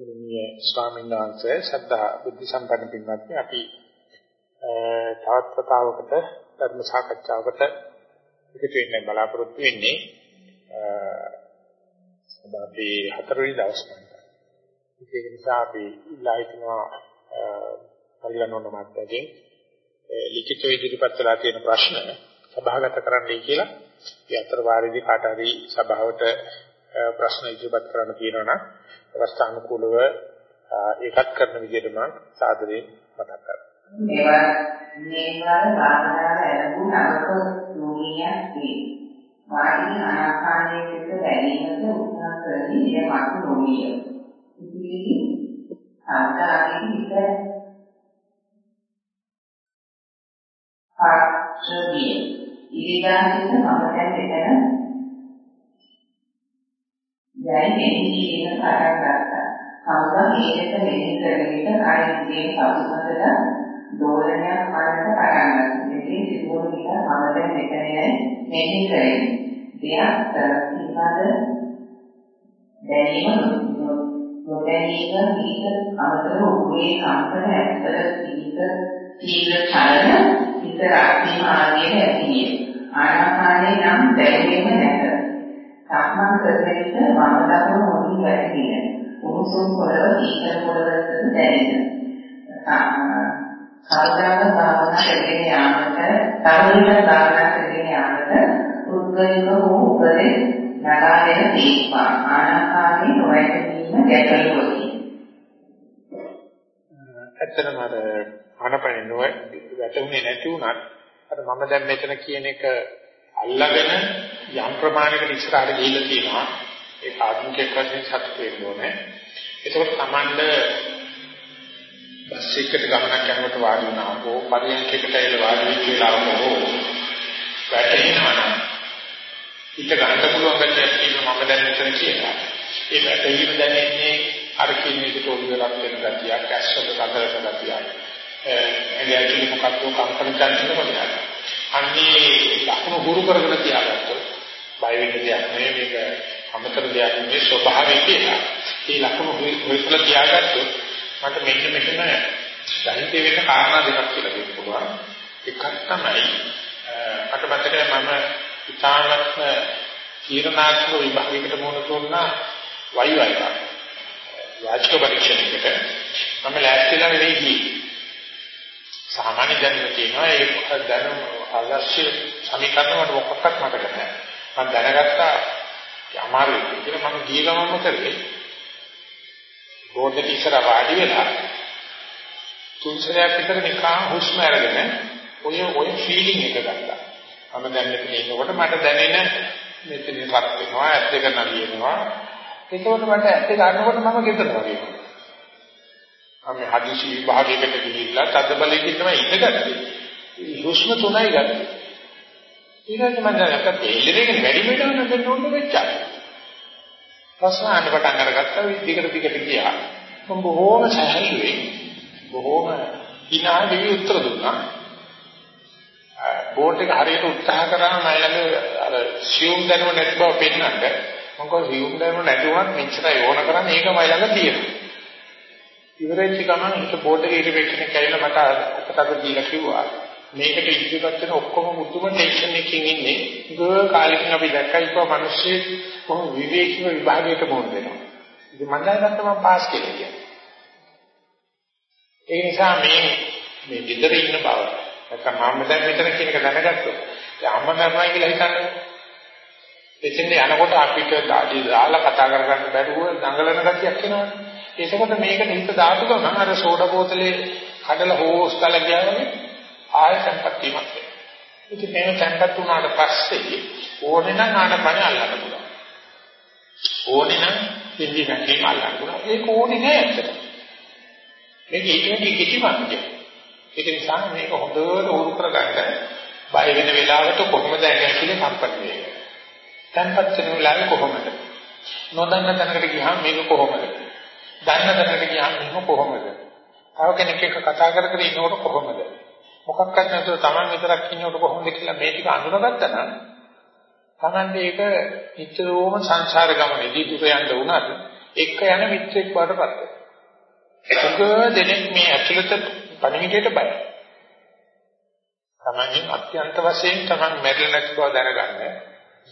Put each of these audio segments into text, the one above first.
ගෞරවනීය ස්වාමීන් වහන්සේ ශ්‍රද්ධා බුද්ධ සම්පන්න පින්වත්නි අපි තවත් වතාවකට ධර්ම සාකච්ඡාවකට එකතු වෙන්න බලාපොරොත්තු වෙන්නේ අද අපි හතරවෙනි දවසේ. ඒක නිසා අපි ඉල්ලා හිටනවා කල්යනෝන මාත්‍යයෙන් ලිඛිත ඉදිරිපත් කළා තියෙන ප්‍රශ්න සභාගත කරන්නයි කියලා. ඒ අතර වාරයේදී කාට හරි සභාවට ප්‍රශ්න ඉදිරිපත් කරන්න තියෙනවා නම් අවස්ථානුකූලව ඒකත් කරන විදිහට මම සාදරයෙන් මතක් කරනවා. මේවා මේවාර භාවනාව ලැබුණු නවක නෝනියක් තියෙනවා. වාඩි ආනාපානයේ සිට දැනීමට උත්සාහ කරමින් ඉර මතු නොවිය. ඉතින් සංකාරයෙන් හිත පාක්ෂවිය. ඉරිදා සිට මම දැන් මෙතන දැන් මෙහි කියන පටන් ගත්තා. කවුද මේකට මෙහි කරගෙන ආයෙත් පසුපසට දෝලනයක් වඩට පටන් ගත්තා. මෙසේ සිදුවන විට මම දැන් මෙතනයි මෙහි කරන්නේ. දෙයක් පිළිබඳ දැනීම නොදැනීම හිත අමතර උගේ කම්පන ඇත්තට සිහිත තීව්‍ර චලන හිත රාත්‍රී මාර්ගයේ ඇතිවිය. ආනාපානේ නම් දැනෙන්නේ නැහැ. සක්මන් කරන විට වම දකුණු මොනින් වැටෙන උණුසුම් පොළව සීතල පොළවකට දැනෙන කවදාක භාවනා කරගෙන යාමට තවදුරටත් භාවනා කරගෙන යාමට උද්ගලික වූ උපදේ නගාගෙන තීක්වා ආනාපානේ නොවැටීම ගැටලුවකි. ඇත්තටම අර ආනපනේ නොව වැටුනේ නැති වුණත් අර මම දැන් මෙතන කියන එක අල්ලගෙන යම් ප්‍රමාණයකට ඉස්සරහට ගිහිල්ලා තියෙනවා. ඒ ආධුනිකයෙක් වශයෙන් සතුට වෙන්න ඕනේ. ඒකෝට Tamand බස් එකකට ගමනක් යනකොට වාඩි වුණා හෝ පරියන්කයකට ඇවිල්ලා වාඩි වෙච්ච වෙලාවක හෝ වැටෙනවා හිත ගන්න පුළුවන් ගැටියක් තියෙනවා මම දැන් මෙතන කියලා. ඒ වැටීම දැනෙන්නේ අර කියන විදිහට ඔළුව වෙලක් වෙන ගතියක් ඇස්සක කතරක ගතියක් එන්නේ ඇතුලේ මොකක්ද කම්පන චංචල කරනවා අන්නේ ලකුණු හුරු කරගෙන තියාගත්තොත් බය වෙන්න දෙයක් නෙවෙයි මේක අමතර දෙයක් නෙවෙයි ස්වභාවයෙන් කියලා. මේ ලකුණු හුරුකලා තියාගත්තොත් මට මෙන්න මෙතන දැනිට වෙන කාරණා දෙකක් කියලා දෙන්න පුළුවන්. එකක් තමයි අට මතකයි මම ඉතාමත්ම තීරණාත්මක විභාගයකට මුහුණ දුන්නා වයි වයි එක. වාචික පරීක්ෂණයකට මම ලෑස්තිලා නෙවෙයි ගියේ. සාමාන්‍ය දැනුම තියෙනවා ඒ දැනුම අවශ්‍ය සමීකරණ වල මොකක්වත් මතක නැහැ. මම දැනගත්තා අමාරුයි කියලා මම ගිය ගමන්ම කරේ බෝඩ් එක ඉස්සර වාඩි වෙලා තුන්සරයක් විතර නිකන් හුස්ම අරගෙන ඔය ඔය ෆීලිං එක ගත්තා. මම දැන් මෙතන ඉන්නකොට මට දැනෙන මෙතන රත් වෙනවා, ඇස් දෙක නලියනවා. ඒකවල මට ඇස් දෙක ගන්නකොට මම ගෙදර වගේ වෙනවා. අපි හදිසි විභාගයකට ගිහිල්ලා තද බලයෙන් තමයි ඉඳගත්තේ. හුස්ම තුනයි ගත්තේ. ඊළඟට මම දැක්කත් එල්ලෙගෙන වැඩි වෙනවා නම් ඕන වෙච්චා. ප්‍රශ්න අහන්න පටන් අරගත්තා විදිහකට දිගට ගියා. මම බොහෝම සැහැල්ලුවෙන් බොහෝම ඉනාදී උත්තර දුන්නා. බෝඩ් එක හරියට උත්සාහ කරා මම ළඟ අර සියුම් දැනුම නැති බව පෙන්නන්න. මම කිව්වා සියුම් දැනුම නැති වුණත් මෙච්චරයි ඕන කරන්නේ ඒක මයි ළඟ තියෙනවා. ඉවරෙච්ච ගමන් හිත බෝඩ් එකේ ඉරිපෙක්ෂන් එක ඇවිල්ලා මට අතකට දීලා කිව්වා මේකට ඉදිරිපත් වෙන ඔක්කොම මුතුම ටෙන්ෂන් එකකින් ඉන්නේ. ගෝ කාලෙකින් අපි දැක්කයි කොහොම මිනිස්සු කොහොම විවේකීව විභාගයට මොන වෙනවා. ඉතින් මම දැනගත්තා මම පාස් කියලා කියන්නේ. ඒ නිසා මේ මේ විතර ඉන්න බව නැත්නම් මම දැන් මෙතන කියන එක දැනගත්තොත් ඒ අම්ම මරනවා කියලා හිතන්නේ. එතෙන් යනකොට අපිට දාඩි දාලා කතා කරගන්න බැරුව දඟලන ගතියක් එනවනේ එතකොට මේකට හිත දාපු ගමන් අර සෝඩා බෝතලේ කඩලා හොස් කරලා ගියා වගේ ආය සංපත් වීමක් වෙනවා. ඉතින් මේ සංපත් වුණාට පස්සේ ඕනේ නම් ආනපන අල්ලන්න පුළුවන්. ඕනේ නම් ඉන්දි නැකේම අල්ලන්න පුළුවන්. ඒක ඕනේ නෑ ඇත්තට. මේක ඊටදී කිසිමක් නෑ. ඒක නිසා මේක හොඳට උරු කරගන්න බය වෙන වෙලාවට කොහොමද ඇඟ කියලා සම්පත් වෙන්නේ. සංපත් වෙන වෙලාවේ කොහොමද? නොදන්න තැනකට ගියාම මේක කොහොමද? දන්න තැනකට ගියාම එහෙම කොහොමද? තව කෙනෙක් එක්ක කතා කර කර ඉන්නකොට කොහොමද? මොකක්වත් නැතුව Taman විතරක් ඉන්නකොට කොහොමද කියලා මේ ටික අඳුනගත්තා නම් Taman මේක නිතරම සංසාර ගමනේදී දුර යන්න උනත් එක්ක යන මිත්‍රෙක් වඩපත් වෙනවා. දෙනෙක් මේ ඇතුළත පණිවිඩයට බයයි. තමන්ගෙන් අත්‍යන්ත වශයෙන් තමන් මැරෙලා නැති බව දැනගන්න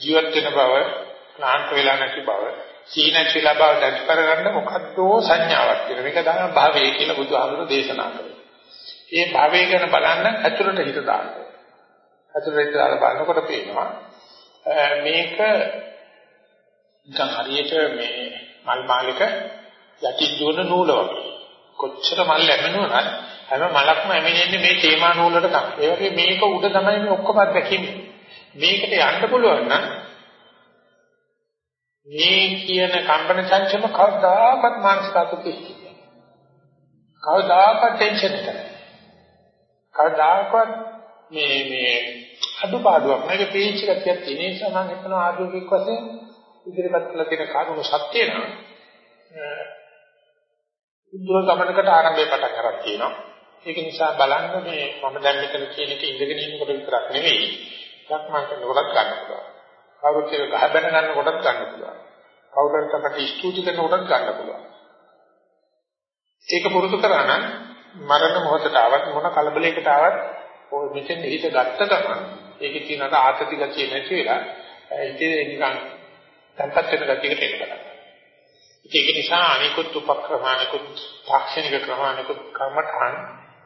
ජීවත් වෙන බව ක්ලාන්ත වෙලා නැති බව සීනචිලා බව දැක කරගන්න මොකද්ද සංඥාවක් කියන මේක තමයි භාවය කියලා බුදුහාමුදුරෝ දේශනා කරේ. ඒ භාවය ගැන බලන්න ඇතුළට හිත දාන්න. ඇතුළට හිත දාලා බලනකොට පේනවා මේක නිකන් හරියට මේ මල් මාලික යටින් දුවන නූල වගේ. කොච්චර මල් ලැබෙනවද හැම මලක්ම ඇමිනෙන්නේ මේ තේමා නූලට තමයි. ඒ වගේ මේක උඩ තමයි මේ ඔක්කොම දැකීමේ. මේකට යන්න පුළුවන් නම් මේ කියන කම්පන චංචල කවදාකවත් මානසික අතුපිච්චි. කවදාකවත් ටෙන්ෂන් එක නැහැ. කවදාකවත් මේ මේ අඩුපාඩුවක් නැහැ. ඒක පීච් එකක් තියෙන නිසා මම හිතනවා ආධුනික වශයෙන් ඉදිරිපත් කළ තියෙන කාරණු සත්‍ය නම් දුර ගමනකට ආරම්භය පටන් ගන්න තියෙනවා. ඒක නිසා බලන්න මේ මම දැන් මෙතන කියන එක ඉඳගෙන ඉන්නකොට විතරක් නෙවෙයි. සක්මන් කරනකොටත් ගන්න පුළුවන්. කවුරුත් එක ගහ බැන ගන්නකොටත් ගන්න පුළුවන්. කවුරුත් අපට ස්තුති කරනකොටත් ගන්න පුළුවන්. ඒක පුරුදු කරා නම් මරණ මොහොතට ආවත් මොන කලබලයකට ආවත් ඔය මෙතෙන් හිත ගත්ත ගමන් ඒකේ තියෙන ආතති ගතිය නැති වෙලා ඉතින් නිකන් තැන්පත් වෙන ගතියකට එන්න බලන්න. ඒක නිසා අනිකුත් උපක්‍රම අනිකුත් තාක්ෂණික ක්‍රම අනිකුත් කර්මඨාන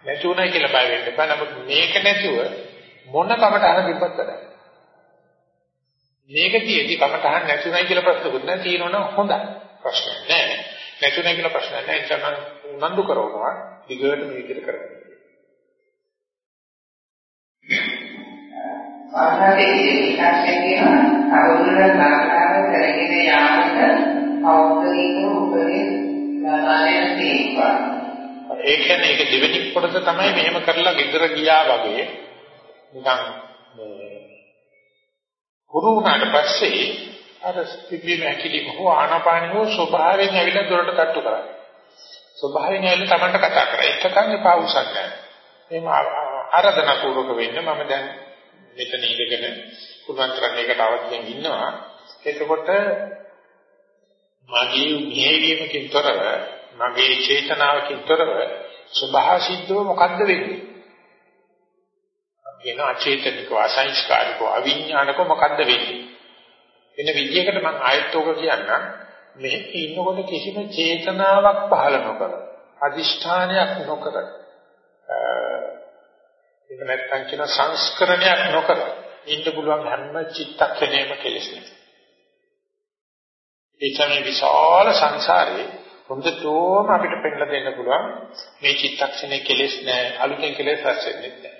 නැතුණයි කියලා බය වෙන්න බෑ. නමුත් මේක නැතුව මොන කමටහන තිබ්බත් වැඩක්. මේක තියෙදි කමටහන් නැතුණයි කියලා ප්‍රශ්නකුත් නැහැ. තියෙනවනම් හොඳයි. ප්‍රශ්නයක් නැහැ. නැතුණයි කියලා ප්‍රශ්නයක් නැහැ. උනන්දු කරනවා. දිගට මේ විදිහට කරගන්න. ආහාරයේ විකාශය කියන අරුණල ලක්ෂණ කරගෙන යාමට පෞද්ගලික උපදෙස් ලබාගෙන තියෙනවා. ඒ කියන්නේ ඒක දෙවෙනි කොටස තමයි මෙහෙම කරලා ගෙදර ගියා වගේ නිකන් මේ ගුරු වුණාට පස්සේ අර පිළිම හැකිලිම හෝ ආනාපානිය ස්වභාවයෙන් ඇවිල්ලා දොරට තට්ටු කරා. ස්වභාවයෙන් ඇවිල්ලා Tamanට කතා කරා. එකකන් එපා උසක් නැහැ. එහෙම ආරාධනා පූර්වක වෙන්න මම දැන් මෙතන ඉඳගෙන කුණන්තරණයකට අවදියෙන් ඉන්නවා. එතකොට මගේ මෙහෙවීමකින් තොරව මගේ චේතනාවකින් තොරව සබහාසිද්ධව මොකද්ද වෙන්නේ? කියන අචේතනිකව අසංස්කාරිකව අවිඥානිකව මොකද්ද වෙන්නේ? වෙන විදියකට මම ආයතෝක කියන්නම් මෙහි ඉන්නකොට කිසිම චේතනාවක් පහළ නොකර අදිෂ්ඨානයක් නොකර ඒක නැත්තම් කියන සංස්කරණයක් නොකර ඉන්න පුළුවන් හැම චිත්තක්ෂණයම කෙලෙස් නැහැ. ඒ තමයි විශාල සංසාරේ හොඳටම අපිට පෙන්නලා දෙන්න පුළුවන් මේ චිත්තක්ෂණේ කෙලෙස් නැහැ අලුතෙන් කෙලෙස් රැස් වෙන්නේ නැහැ.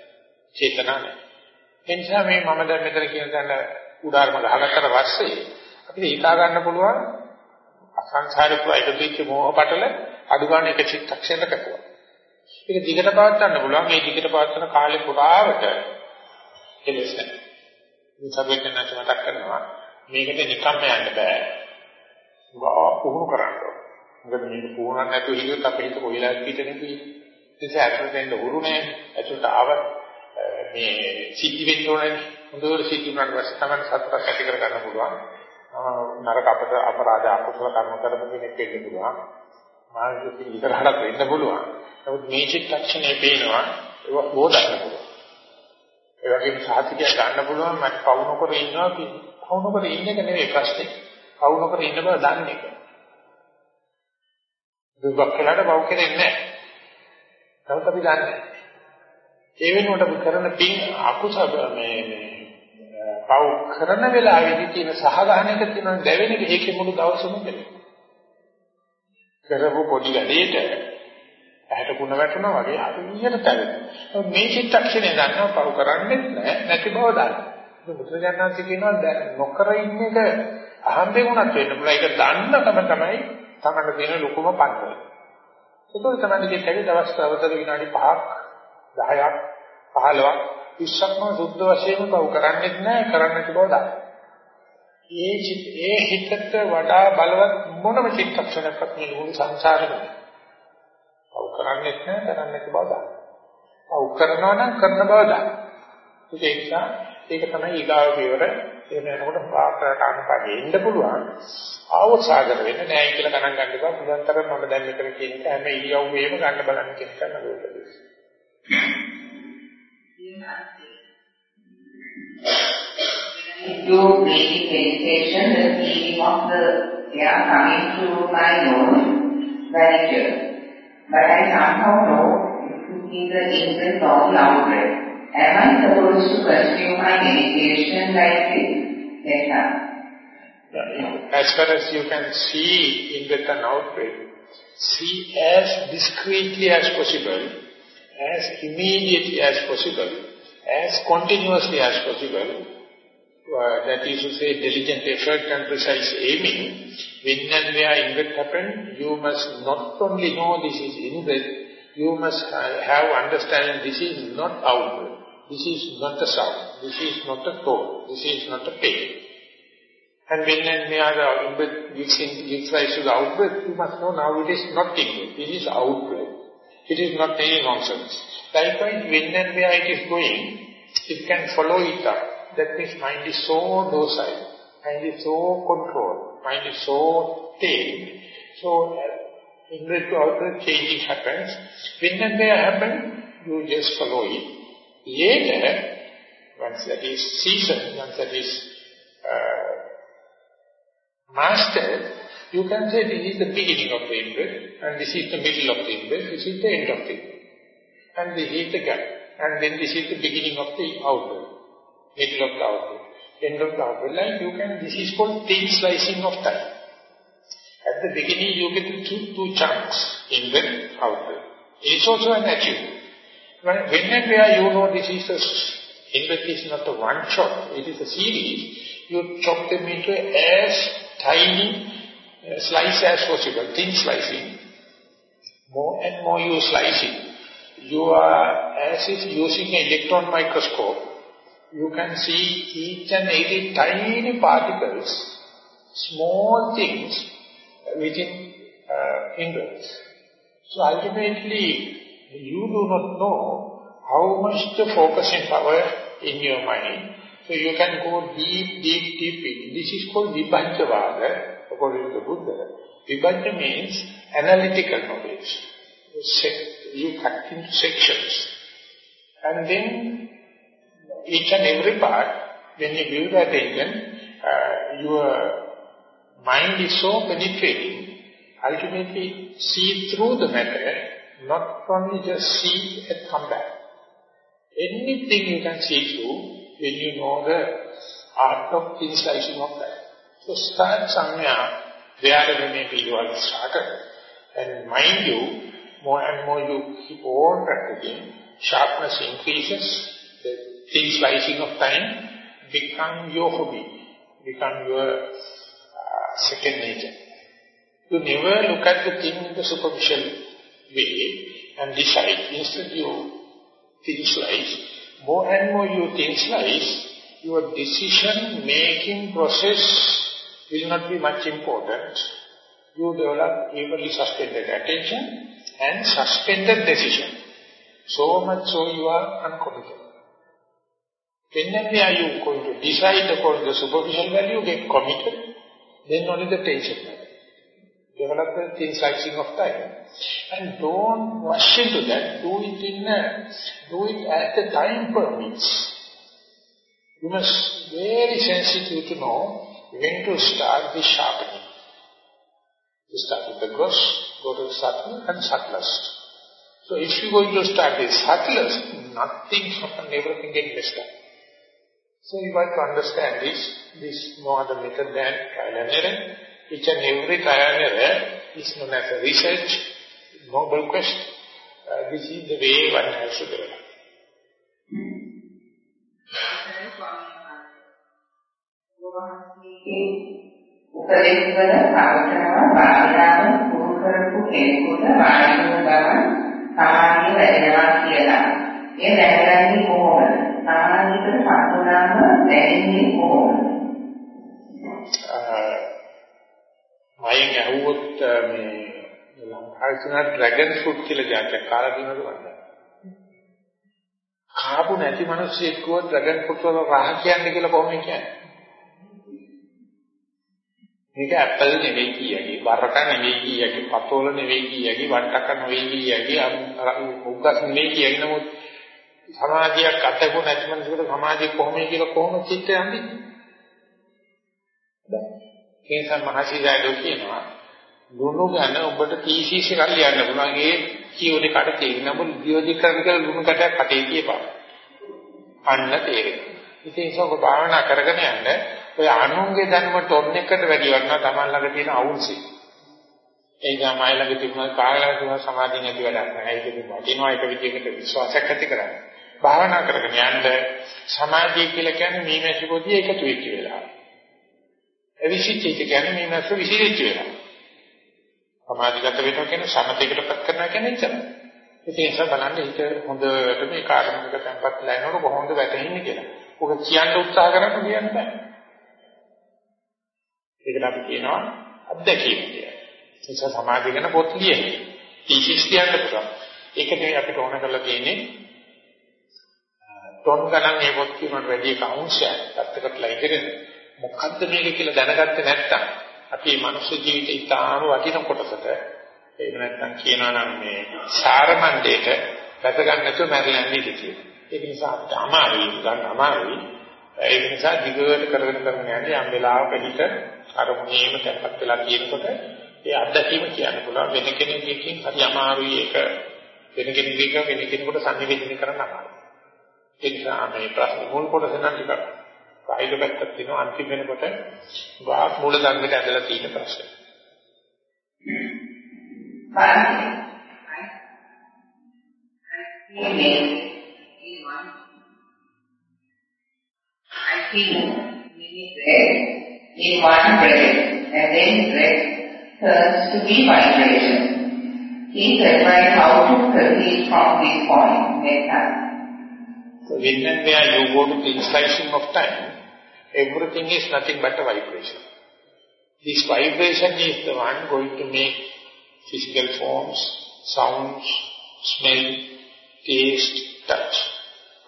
චේතනා නැහැ. ඒ නිසා මේ මම දැන් මෙතන කියන දන්න උදාහරණ ගහගත්තට පස්සේ අපිට හිතා ගන්න පුළුවන් සංසාරේ පුරා එකතු වෙච්ච මෝහ පටල අඩු ගන්න එක චිත්තක්ෂණයකට. ඒක දිගට පවත් ගන්න පුළුවන් මේ දිගට පවත් කරන කාලේ පුරාවට කෙලෙස් නැහැ. මේ සබෙන්න නැති මතක් කරනවා මේකට නිකම්ම යන්න බෑ. ගා පුහුණු කරන්න ඕනේ. මොකද මේක පුහුණු නැතුව හිටියොත් අපේ හිත කොයිලාත් පිටනේ තියෙන්නේ. ඒ නිසා ඇතුළට එන්න උරු නෑ. ඇතුළට ආව මේ සිද්ධි වෙන්න ඕනේ. හොඳට සිද්ධි වුණාට පස්සේ තමයි සතුටක් ඇති කර ගන්න පුළුවන්. නරක අපද අපරාධ අකුසල කර්ම කරපු කෙනෙක් වෙන්න පුළුවන්. මානසික ඉතරහට වෙන්න පුළුවන්. නමුත් මේ චිත්තක්ෂණේ පේනවා ඒක බෝධන්න පුළුවන්. ඒ වගේම සාහිත්‍ය ගන්න පුළුවන් මම පවුනකර ඉන්නවා පවුනකර ඉන්න එක නෙවෙයි ප්‍රශ්නේ. පව් නොකර ඉන්න බව දන්නේ නැහැ. දුක්ඛ කළාට පව් කෙරෙන්නේ නැහැ. නමුත් අපි දන්නේ ඒ වෙනුවට අපි කරන පින් අකුසල මේ මේ පව් කරන වෙලාවෙදි තියෙන සහගහනයක තියෙන දැවෙන එක ඒකේ මුළු දවසම දෙන්නේ. කරපු පොඩි වැඩේට ඇහැට කුණ වැටෙනවා වගේ හරියට තැවෙනවා. මේ චිත්තක්ෂණය ගන්නවා පව් කරන්නේ නැහැ නැති බව දන්නවා. බුදුරජාණන් කියනවා නොකර ඉන්න එක අහම්බෙන් උනත් වෙන්න පුළුවන්. ඒක දන්නකම තමයි තමන්න තියෙන ලොකුම පන්වල. ඒක තමයි දෙකේ දවස් අවතර විනාඩි 5ක් 10ක් 15ක් ඉස්සක්ම සුද්ධ වශයෙන්ම බව කරන්නේ නැහැ කරන්න බව දන්න. ඒ ඒ හිතට වඩා බලවත් මොනම චිත්තක්ෂණයක්වත් මේ ලෝක සංසාරෙම බව කරන්නේ නැහැ කරන්න බව දන්න. බව කරනවා නම් කරන බව දන්න. ඒක නිසා ඒක තමයි ඊගාව පියවර එහෙම යනකොට වාක්‍රයට අනුපාගේ එන්න පුළුවන්. ආවසාගර වෙන්න නෑ කියලා ගණන් ගන්න එපා. පුළුවන් තරම් මම දැන් මෙතන කියන එක හැම ඉරියව්වෙම ගන්න බලන්න කියන එක නේද? Do breathing meditation, the feeling of the air coming through my nose clear. But I somehow know it is the in-breath or the out-breath. Am I supposed to pursue my meditation like this? Yes, sir. As far as you can see in breath and out breath, see as discreetly as possible, as immediately as possible, as continuously as possible, uh, that is to say diligent effort and precise aiming, when and where in-breath happen, you must not only know this is in-breath, you must have understanding this is not out-breath. This is not a sound. This is not a tone. This is not a pain. And when and where the in-breath gives, in, rise to the out-breath, you must know now it is not in-breath. It is out-breath. It is not any nonsense. Likewise, when and where it is going, it can follow it up. That means mind is so docile, mind is so controlled, mind is so tame. So, uh, in-breath to out-breath changing happens. When and where happen, you just follow it. Later, once that is seasoned, once that is uh, mastered, you can say this is the beginning of the in-breath, and this is the middle of the in-breath, this is the end of the in-breath. And this is the gap. And then this is the beginning of the out-breath, middle of the out-breath, end of the out-breath. Like you can, this is called thin slicing of time. At the beginning you get two, two chunks, in-breath, out-breath. It's also an achievement. When and where you know this is a, in-breath is not a one shot, it is a series, you chop them into as tiny slice as possible, thin slicing. More and more you slice it. You are, as if using an electron microscope, you can see each and every tiny particles, small things within uh. So ultimately, you do not know how much the focusing power in your mind. So you can go deep, deep, deep in. This is called Vibhajyavada, according to Buddha. Vibhajya means analytical knowledge. You cut into sections. And then each and every part, when you give the attention, uh, your mind is so penetrating, ultimately see through the matter not only just see and come back. Anything you can see through when you know the art of initializing of that. So start somewhere, wherever maybe you are started. And mind you, more and more you keep on practicing, sharpness increases, the thin slicing of time become your hobby, become your uh, second nature. You never look at the thing in the superficial way and decide. Instead you thin slice. More and more you thin slice, your decision-making process will not be much important. You develop evenly suspended attention and suspended decision. So much so you are uncommitted. When and where you going to decide upon the superficial value, get committed, then only the tension matters develop thin slicing of time. And don't rush into that. Do it in a, do it as the time permits. You must very sensitive to know when to start the sharpening. You start with the gross, go to the subtle and subtlest. So if you going to start with subtlest, nothing happen, everything get messed up. So you have to understand this, this no other method than trial and error. Each and every trial and error is known as a research, noble quest. Uh, this is the way one has to develop. උපදේශවල පවතනවා භාවනාව පුරු කරපු කෙනෙකුට වායුව ගමන් සමාධිය වැඩෙනවා කියලා. ඒ දැනගන්නේ කොහොමද? සමාධියට පත් වුණාම දැනෙන්නේ කොහොමද? මයෙන් ඇහුවොත් මේ ලංකාවේ තියෙන ඩ්‍රැගන් ෆෘට් කියලා જાතියක් කාලා දිනවද වන්ද? කාපු නැති මිනිස්සෙක් කිව්වොත් ඩ්‍රැගන් ෆෘට් වල රහ කියන්නේ කියලා කොහොමද කියන්නේ? මේක ඇපල් නෙවෙයි කියකි, වරක නෙවෙයි කියකි, පතෝල නෙවෙයි කියකි, වට්ටක නෙවෙයි කියකි, උග්ගස් නෙවෙයි කියකි නමුත් සමාධියක් අතකෝ නැති මනසකට සමාධිය කොහොමද කියලා කොහොම චිත්තය යන්නේ? ඒ නිසා මහසීදායෝ කියනවා ලුණු ගැන ඔබට තීසීස එකක් ලියන්න පුළුවන් ඒ කියෝනේ කට තේරෙන නමුත් වියෝජි කරන කියලා ලුණු කටයක් කටේ කියපන්. අන්න තේරෙනවා. ඉතින් ඒක ඔබ භාවනා කරගෙන යන්න ඔය අනුන්ගේ ධර්ම ටොන් එකට වැඩි වටනවා Taman ළඟ තියෙන අවුල්සි. ඒ තමයි ළඟ තිබුණ කායලා තුන සමාධිය නැති වැඩක් නෑ. ඒක වටිනවා එක විදිහකට විශ්වාසයක් ඇති කරගන්න. භාවනා කරගෙන යන්න සමාධිය කියලා කියන්නේ මේ මැසි පොඩි එකතු වෙච්ච වෙලාව. අවිසිච්ච කියන්නේ මේ මැස්ස විසිරිච්ච වෙලාව. සමාධිගත වෙනවා කියන්නේ සමතේකටපත් කරනවා කියන්නේ එච්චරයි. ඒ නිසා බලන්න හිත හොඳට මේ කාර්යමක tempat වෙලා යනකොට කොහොමද වැටෙන්නේ කියලා. ඔක කියන්න උත්සාහ කරන්න කියන්න බෑ. ඒකට අපි කියනවා අත්දැකීම කියලා. ඒ නිසා සමාධිය ගැන පොත් ලියන්නේ. තීසිස් කියන්න පුළුවන්. ඒක නෙවෙයි අපිට ඕන කරලා තියෙන්නේ ටොන් ගණන් මේ පොත් කියනට වැඩි එක අංශයක් පැත්තකටලා ඉගෙන මොකද්ද මේක කියලා දැනගත්තේ නැත්නම් අපි මනුෂ්‍ය ජීවිතේ ඉතාම වටින කොටසට එහෙම නැත්නම් කියනවා නම් මේ සාරමණ්ඩේට වැද ගන්න නැතුව මැරෙලා යන්නේ කියලා. ඒක නිසා අපිට අමාරුයි ගන්න අමාරුයි. ඒක නිසා දිගට කරගෙන කරගෙන යන්නේ යම් වෙලාවක හිත අරමුණේම තැම්පත් වෙලා තියෙනකොට ඒ අත්දැකීම කියන්න පුළුවන් වෙන කෙනෙක්ගෙන් හරි අමාරුයි ඒක වෙන කෙනෙක්ගෙන් වෙන කෙනෙකුට සංනිවේදනය කරන්න අමාරුයි. ඒ නිසා මේ ප්‍රශ්න මුල් කොටස නම් ටිකක් කායික පැත්තක් තියෙනවා අන්තිම වෙනකොට වාක් මූල ධර්මයට ඇදලා තියෙන ප්‍රශ්න. I feel many breaths in one breath and then breath turns to be vibration. Please advise how to proceed from this point. Next So when and where you go to the slicing of time, everything is nothing but a vibration. This vibration is the one going to make physical forms, sounds, smell, taste, touch.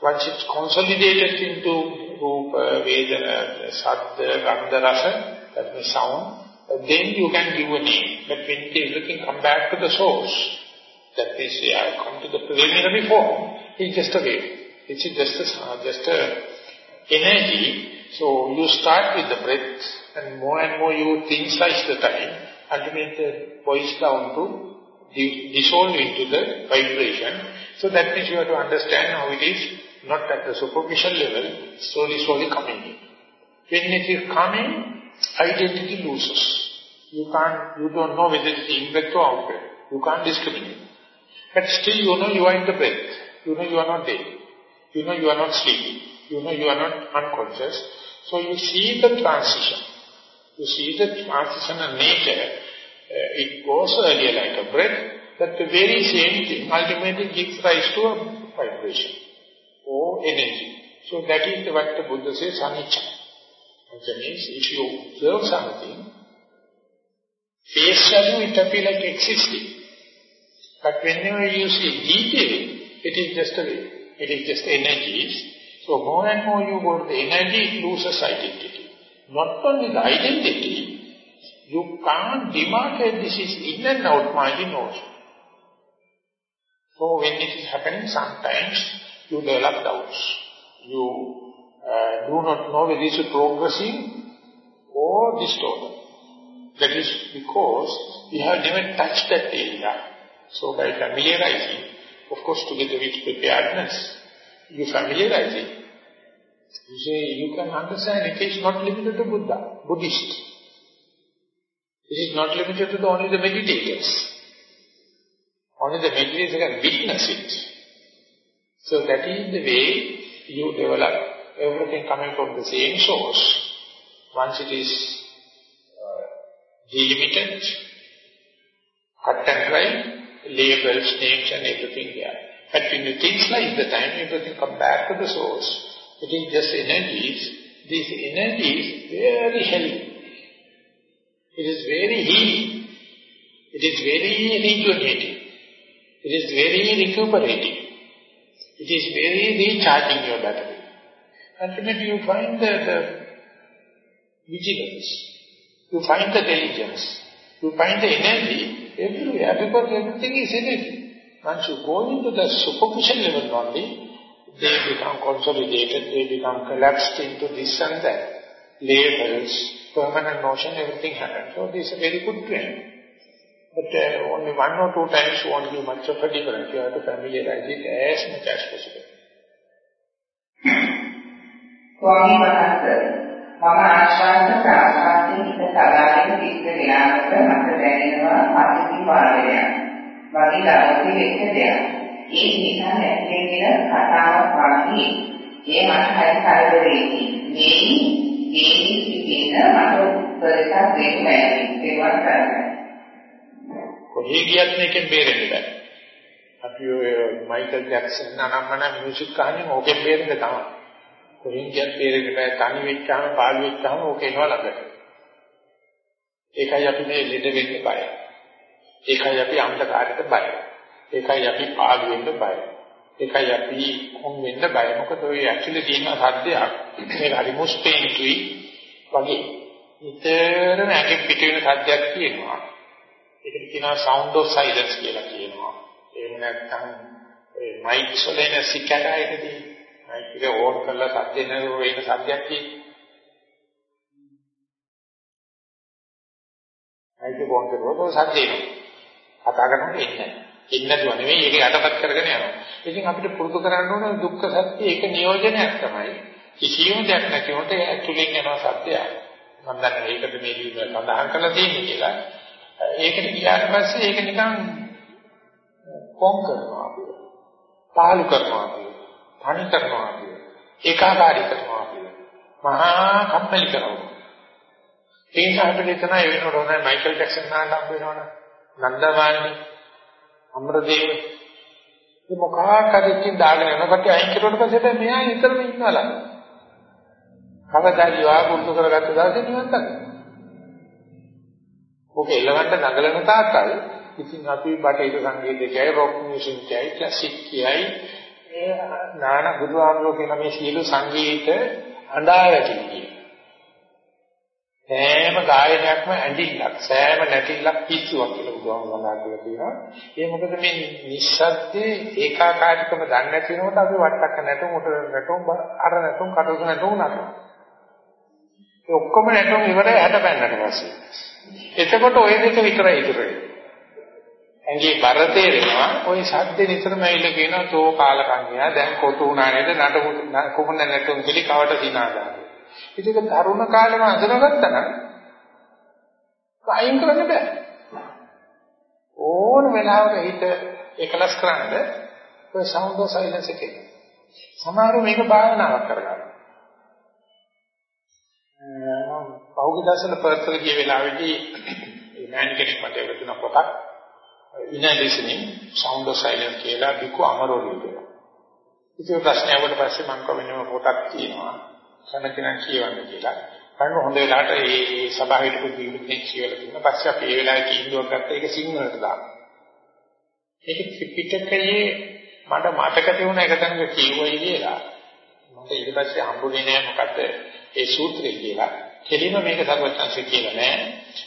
Once it's consolidated into Rupa, Vedana, Sadda, Gandha, Rasa, that means sound, then you can give a name. But when everything come back to the source, that means yeah, come to the preliminary form, it's just a. It's just a, uh, just a energy so you start with the breath and more and more you think size the time, ultimately boils down to dissolve into the vibration. So that means you have to understand how it is, not at the superficial level, slowly, slowly coming in. When it is coming, identity loses. You can't, you don't know whether it's in-breath or out-breath. You can't discriminate. But still you know you are in the breath. You know you are not dead. You know you are not sleeping. You know you are not unconscious. So you see the transition. You see the transitional nature. Uh, it goes earlier like a breath, but the very same thing ultimately gives rise to a vibration energy. So that is what the Buddha says, anicca. That means if you observe something, face value it appears like existing. But whenever you see detail, it is just a way. It is just energies so more and more you go to the energy, it loses identity. Not only the identity, you can't demarcate this is in and out mind in ocean. So when it is happening, sometimes you develop doubts. You uh, do not know whether it is progressing or distorted. That is because we have never touched that area. So by familiarizing, of course together with preparedness, you familiarize it. You say, you can understand it is not limited to Buddha, Buddhist. It is not limited to the, only the meditators. Only the meditators can witness it. So that is the way you develop everything coming from the same source. Once it is uh, delimited, cut and dry, labels, names and everything there. But when you think like the time, everything come back to the source. It is just energies. This energy is very healthy. It is very healing. It is very rejuvenating. It is very recuperating. It is very recharging your battery. Ultimately you find the, the vigilance, You find the diligence. You find the energy everywhere because everything is energy. Once you go into the superficial level only, they become consolidated, they become collapsed into this and that. Labels, permanent notion, everything happens. So this is a very good trend. But uh, only one or two times won't give much of a difference. You have to familiarize it as much as possible. ස්වාමී වහන්සේ මම ආශ්වාස ප්‍රාශ්වාසයේ හිත සලාගෙන තිස්ස විනාමක මට දැනෙනවා අතිති වාදනය. වගේ දවසේ වෙච්ච දෙයක්. ඒ නිසා නැතිවෙන කතාවක් වගේ ඒ මට හරි කරදරේකි. මේ මේ සිටින මට උපදෙසක් දෙන්න බැහැ. ඒවත් කරන්නේ. කොහේ ගියත් මේකෙන් බේරෙන්න බෑ. අපි ඔය මයිකල් ජැක්සන් අනම්මන මියුසික් අහන්නේ ඕකෙන් බේරෙන්න තමයි. කොහෙන් ගියත් බේරෙන්න බෑ. තනි වෙච්චාම පාළු වෙච්චාම ඕක එනවා ළඟට. ඒකයි අපි මේ ලෙඩ වෙන්න බය. ඒකයි අපි අන්ධකාරයට බය. ඒකයි අපි පාළු වෙන්න බය. ඒකයි අපි කොම් වෙන්න බය. මොකද ඔය ඇක්චුලි තියෙන සද්දයක් මේක හරි මුස්පේන්තුයි වගේ. නිතරම ඇඟෙන් පිට වෙන සද්දයක් තියෙනවා. ඒකට කියනවා sound of silence කියලා කියනවා. එහෙම නැත්නම් ඒ මයික්ස් වල එන සිකඩා එකදී මයික් එක ඕන් කරලා සද්ද එනකොට වෙන සද්දයක් තියෙනවා. මයික් එක ඕන් කරනකොට සද්ද එනවා. කතා කරනකොට එන්නේ නැහැ. එන්නේ නැතුව නෙවෙයි ඒක යටපත් කරගෙන යනවා. ඉතින් අපිට පුරුදු කරන්න ඕන දුක්ඛ සත්‍ය ඒක නියෝජනයක් තමයි. කිසියම් දෙයක් නැතිවට ඇතුලෙන් යන සත්‍යය. මම දන්නේ ඒකට මේ සඳහන් කරලා තියෙන්නේ කියලා. ඒකට ගියාට පස්සේ ඒක නිකන් කොම් කරනවා අපිව. පාලු කරනවා අපිව. තනි කරනවා අපිව. ඒකාකාරී කරනවා අපිව. මහා කම්මැලි කරනවා. ඒ නිසා අපිට එතන ඒ වෙනකොට හොඳයි මයිකල් ජැක්සන් නාන්න හම්බ වෙනවනේ. නන්දමාලි අමරදේව මේ මොකක් හරි ඉතින් දාගෙන යනකොට අයින් කරුවට පස්සේ දැන් මෙයා නිතරම ඉන්නවා ළඟ. කවදාද යා පුරුදු කරගත්ත දවසේ නිවන් දකිනවා. ඔක එලවන්න නගලන තාක්කල් ඉතින් අපි බටහිර සංගීතයයි රොක් මියුසික් කියයි ක්ලාසික් කියයි ඒ නාන බුදුආමරෝ කියන මේ සියලු සංගීත අඬාවැටි සෑම ගායනයක්ම ඇඳිල්ලක් සෑම නැටිල්ලක් පිස්සුවක් කියලා බුදුහාමුදුරුවෝ සඳහන් කරලා තියෙනවා. ඒ මොකද මේ නිස්සද්දේ ඒකාකාරීකම දන්නේ නැති වෙනකොට අපි වට්ටක්ක නැටුම් උට නැටුම් අර නැටුම් කටුස නැටුම් නටනවා. ඒ ඔක්කොම නැටුම් ඉවරයි 60 පෙන්නට පස්සේ. එතකොට ওই දෙක විතරයි ඉතුරු වෙන්නේ. ඇඟේ බර තේරෙනවා ওই ශබ්ද නිතරම ඇවිල්ලා කියනවා තෝ කාලකන්‍යා දැන් කොතු උනා නේද නට කොහොමද නැටුම් කිලි කවට දිනාගන්න. ඉතින් තරුණ කාලෙම අඳුනගත්තා නම් අයින් කරන්න බෑ. ඕන වෙලාවක හිත එකලස් කරන්න ඔය සවුන්ඩ් ඔෆ් සයිලන්ස් එකේ. සමහරව මේක භාවනාවක් කරගන්නවා. මම පහුගිය දවස්වල පර්ත්වල ගිය වෙලාවේදී මේ මෑන් කෙනෙක් මට එවතුන පොතක් inner listening sound of silence කියලා බිකු අමරෝලිය කියලා. ඉතින් ප්‍රශ්නයකට පස්සේ මම කවෙනම පොතක් තියෙනවා. කැමති නම් කියවන්න කියලා. කන්න හොඳ වෙලාවට ඒ සභාවට පුදුමෙක් කියලා දුන්නා. පස්සේ අපි ඒ වෙලාවේ තීන්දුවක් ගත්තා ඒක සිංහලට දාන්න. ඒක පිටකයේ මට මතක තියුණ එක තැනක කියුවයි කියලා. මට ඊට පස්සේ හම්බුනේ නෑ මොකද ඒ සූත්‍රය කියලා. කෙලිම මේක සර්වඥාන්සේ කියලා නෑ.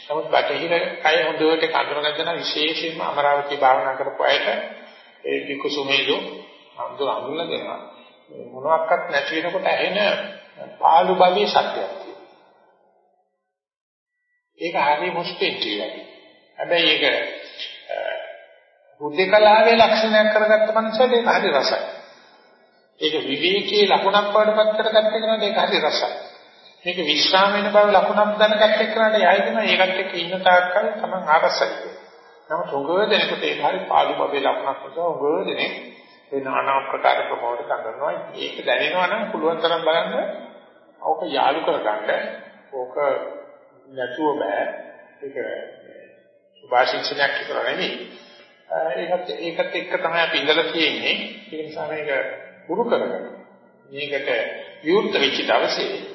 නමුත් බටහිර කය හොඳට කඳුරගන්න විශේෂයෙන්ම අමරාවති භාවනා කරපු අයට ඒ විකුසුමේදෝ අඳුර අඳුරලා දෙනවා. මොනවත් නැති වෙනකොට ඇහෙන පාළු බබේ සත්‍යයක් තියෙනවා. ඒක හරිය මුස්පෙන්ටි වගේ. හැබැයි ඒක බුද්ධකලාවේ ලක්ෂණයක් කරගත්ත මනුස්සයෙක් ඒක හරි රසයි. ඒක විවේකී ලකුණක් වඩපත් කරගත්ත කෙනාට ඒක හරි රසයි. මේක විශ්‍රාම වෙන බව ලකුණක් දැනගත්ත කෙනාට යයි දෙන ඒකට එක්ක ඉන්න තාක්කල් තමයි ආරසයි. නමුත් උගව දෙනකොට ඒක හරි පාළු බබේ ලකුණක් නිසා උගව දෙනේ ඒ নানা ආකාර ප්‍රමෝද කරනවා. ඒක දැනෙනවා නම් පුළුවන් තරම් බලන්න ඕක යාලු කරගන්න. ඕක නැතුව බෑ. ඒක සුභාශිංසනයක් කියලා නෙමෙයි ඒකත් ඒකත් එක්ක තමයි අපි ඉඳලා තියෙන්නේ. ඒ නිසා මේක පුරු කරගන්න. මේකට විවෘත වෙච්ච දවසේ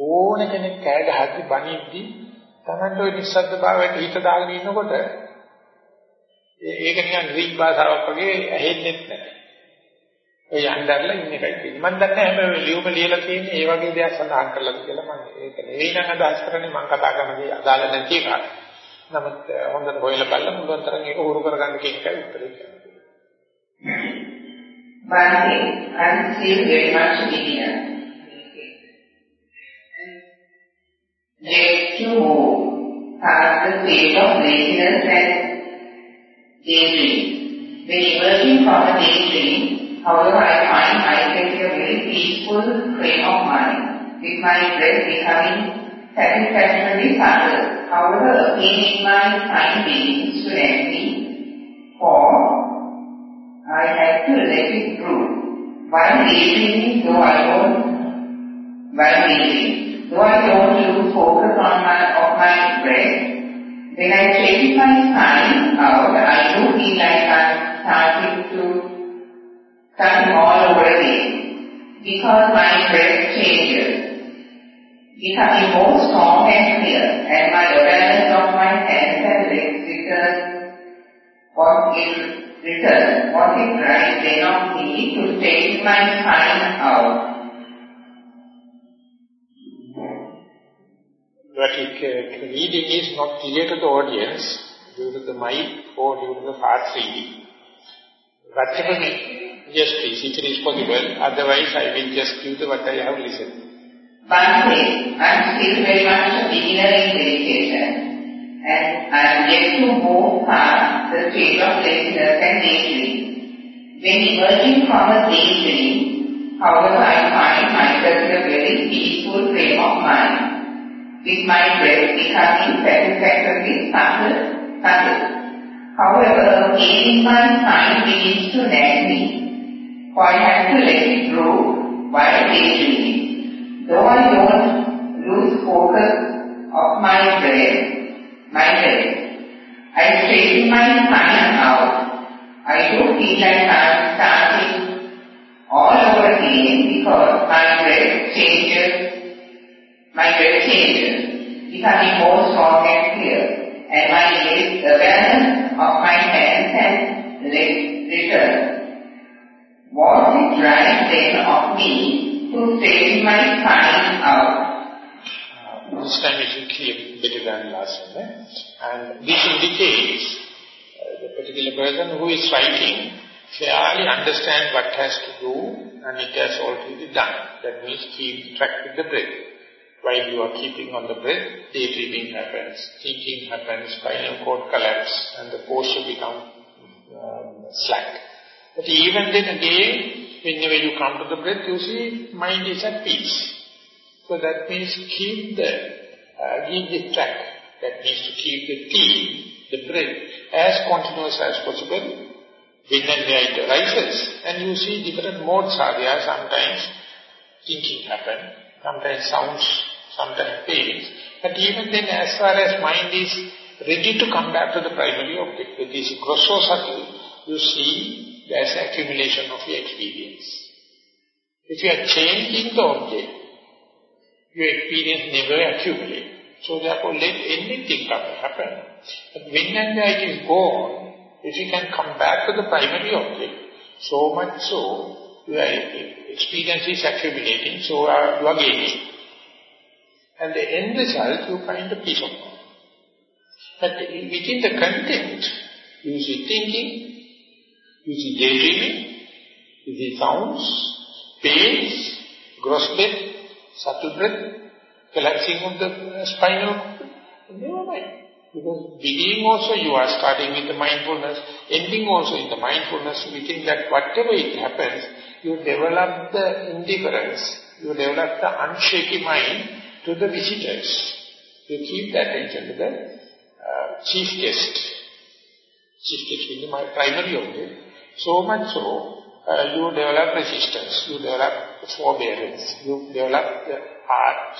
ඕන කෙනෙක් කෑ ගහද්දි බණිද්දි තමන්ට ওই නිස්සද්ද භාවයට හිත දාගෙන ඉන්නකොට ඒක නිකන් ග්‍රීක භාෂාවක් වගේ ඇහෙන්නේ නැහැ ඔය යන්නදල්ලා ඉන්න එකයි තියෙන්නේ. මම දන්නේ හැබැයි ලියුම ලියලා තියෙන්නේ ඒ වගේ දෙයක් සඳහන් කරලාද කියලා මම ඒක නෙවෙයි නම් අදහස් කරන්නේ මම කතා කරන දේ අදාළ නැති එකක්. නමුත් හොඳට හොයලා බලලා මුලුවන් තරම් ඒක හුරු කරගන්න කියන එකයි උත්තරේ කියන්නේ. Bhante, I feel very much Dẹp chú mù Phật được bị tốt vị lớn lên Địa vị Vì với chính còn là địa vị Hồi a very peaceful frame of mind, with my breath becoming satisfactorily Việc However, dễ bị thấy Tại cái cách mà biết phản được Hồi ở yên mai phải bị suy đẹp though I don't lose focus on my, of my breath, when I change my sign out, I do feel like I'm starting to starting all over again because my breath changes, becoming more strong and clear and my awareness of my hands and legs returns what is return, what is right then of me to take my time out. But if uh, reading is not clear to the audience due to the mic or due to the fast reading, whatever Yes, please, if it is possible. Otherwise, I will just give the what I have listened. Bhante, I am still very much a beginner in meditation and I am yet to move past the stage of laziness and daydream. When emerging from a daydream, however, I find myself in a very peaceful frame of mind, with my breath becoming satisfactorily subtle, subtle. However, again my mind begins to nag me for I have to let it grow while daydreaming. Though I don't lose focus of my breath, my breath, I straighten my spine out. I do feel like I'm starting all over again because my breath changes, my changes, becoming more strong and clear, and my awareness of my hands and legs returns. Was it right then of me to take my time out? Uh, this time it will clear better than last time. Eh? And this indicates uh, the particular person who is writing fairly understand what has to do and it has already done. That means keep track with the breath. While you are keeping on the breath, daydreaming happens, thinking happens, spinal cord collapse and the posture becomes um, slack. But even then again, whenever you come to the breath, you see mind is at peace. So that means keep the, uh, give the track. That means to keep the theme, the breath, as continuous as possible. When and where it arises, and you see different modes are there. Sometimes thinking happen, sometimes sounds, sometimes. But even then, as far as mind is ready to come back to the primary object, which is grosso subtle, you see there's accumulation of your experience. If you are changing the object, your experience never accumulates. So therefore let anything happen. But when and where it is gone, if you can come back to the primary object, so much so, your experience is accumulating, so you are gaining. And the end result, you find a peace of mind. But within the content, you see thinking, you see daydreaming, you see sounds, pains, gross breath, subtle breath, collapsing of the spinal, never mind. Because beginning also you are starting with the mindfulness, ending also in the mindfulness, within that whatever it happens, you develop the indifference, you develop the unshaky mind to the visitors. to keep the attention to the uh, chief guest. Chief guest will be my primary object. So much so, uh, you develop resistance, you develop forbearance, you develop the art,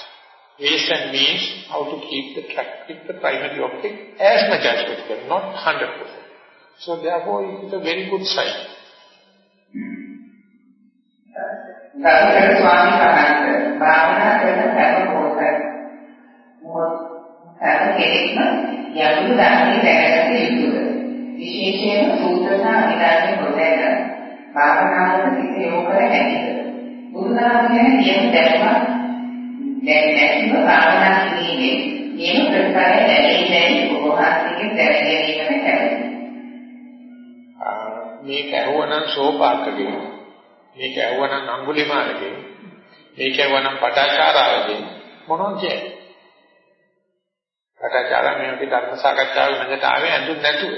ways and means how to keep the track with the primary object as much as possible, not 100%. So therefore, it is a very good sign. That's the Swami Samananda. Bhavana සෑම කෙනෙක්ම යතුරු ධර්මයේ දැනගත යුතුය. විශේෂයෙන්ම සූත්‍ර සහ අභිධර්ම පොතක භාවනාවට සිත යොමු කර හැකිද? බුදුදහම කියන නියම දැක්මක් දැන් නැතිව භාවනා කිරීමේ නියම ප්‍රතිඵල ලැබෙන්නේ ඔබ වහන්සේගේ දැන ගැනීමට කැමතියි. මේක ඇහුවනම් සෝපාකගේ මේක ඇහුවනම් අඟුලිමාලගේ මේක ඇහුවනම් පටාචාරාවගේ මොනවද කියන්නේ? පටාචාරා මේකේ ධර්ම සාකච්ඡාව වෙනකට ආවේ ඇඳුම් නැතුව.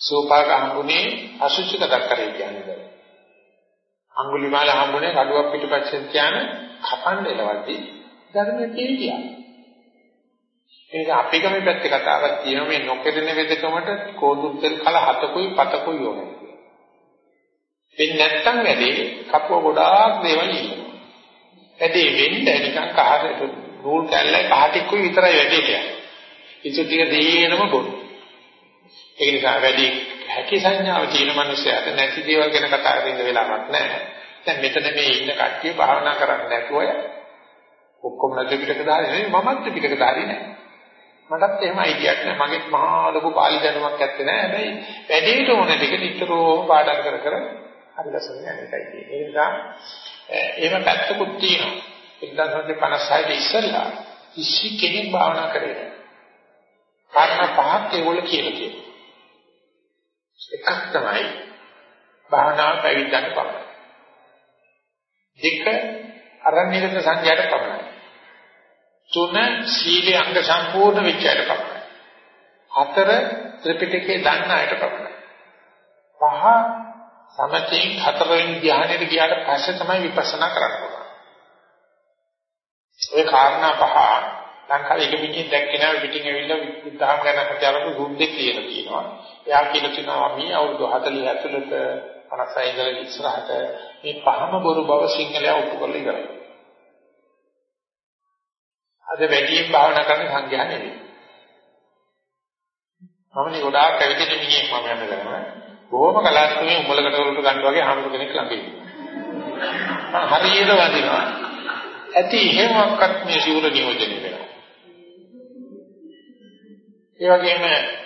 සෝපාක හම්බුනේ අසුචික දක්කරේ කියන්නේ. අඟුලිමාල හම්බුනේ කඩුවක් පිටපස්සෙන් කියන කපන්න එලවද්දී ධර්මයේ තේරියා. ඒක අපේ ගමේ පැත්තේ කතාවක් තියෙනවා මේ නොකෙදෙන වෙදකමට කෝදුල් තෙල් කල හතකුයි පතකුයි ඕනේ. වෙන්නේ නැත්තම් වැඩේ කපුව ගොඩාක් දේවල් ඉන්නවා. වැඩේ වෙන්නේ නිකන් කහට නූල් කැල්ලයි කහටිකුයි විතරයි වැඩේ කියන්නේ. ඉතින් ටික දේනම බොරු. ඒ නිසා වැඩි හැකි සංඥාව තියෙන මිනිස්සයාට නැති දේවල් ගැන කතා කරන්න වෙලාවක් නැහැ. දැන් මෙතන මේ ඉන්න කට්ටිය භාවනා කරන්නේ නැතුව ඔක්කොම නැති පිටක දාන්නේ නෙවෙයි මමත් පිටක දාන්නේ නැහැ. මටත් එහෙම අයිතියක් නැහැ. මගේ මහා ලොකු පාලි දැනුමක් නැත්තේ නෑ. හැබැයි වැඩේට ඕන ටික නිතරම පාඩම් කර කර හරි ලස්සන යන එකයි තියෙන්නේ. ඒ නිසා එහෙම පැත්තකුත් තියෙනවා. 1956 ඉස්සෙල්ලා කිසි කෙනෙක් භාවනා කරේ නෑ. කාරණා පහක් ඒගොල්ලෝ කියලා තියෙනවා. එකක් තමයි භාවනාව පැවිද්දන්න පමණයි. දෙක අරණ්‍යගත සංඥාට පමණයි. තුන සීලේ අංග සම්පූර්ණ වෙච්චයට පමණයි. හතර ත්‍රිපිටකේ දන්න අයට පමණයි. පහ සමතෙන් හතරවෙනි ධ්‍යානෙට ගියාට පස්සේ තමයි විපස්සනා කරන්න පුළුවන්. ඒ කාරණා පහ ලංකාවේ එක පිටින් දැක්කේ නැහැ පිටින් ඇවිල්ලා බුද්ධහම ගැන කතා කරපු සුද්දෙක් කියලා කියනවා. එයා කියලා කියනවා මේ අවුරුදු 40 ඇතුළත 56 ඉඳලා ඉස්සරහට මේ පහම බොරු බව සිංහලයා ඔප්පු කරලා ඉවරයි. අද වැඩියෙන් භාවනා කරන සංඥා නෙවෙයි. මම නේ ගොඩාක් පැවිදි මිනිහෙක් මම යන ගමන. බොහොම කලාත්මකව උඹලකට වලට ගන්න වගේ හාමුදුර කෙනෙක් ළඟ ඉන්නවා. හරියට වදිනවා. ඇති එහෙමවත් මේ සිවුර නියෝජනය වෙනවා. ඒ වගේම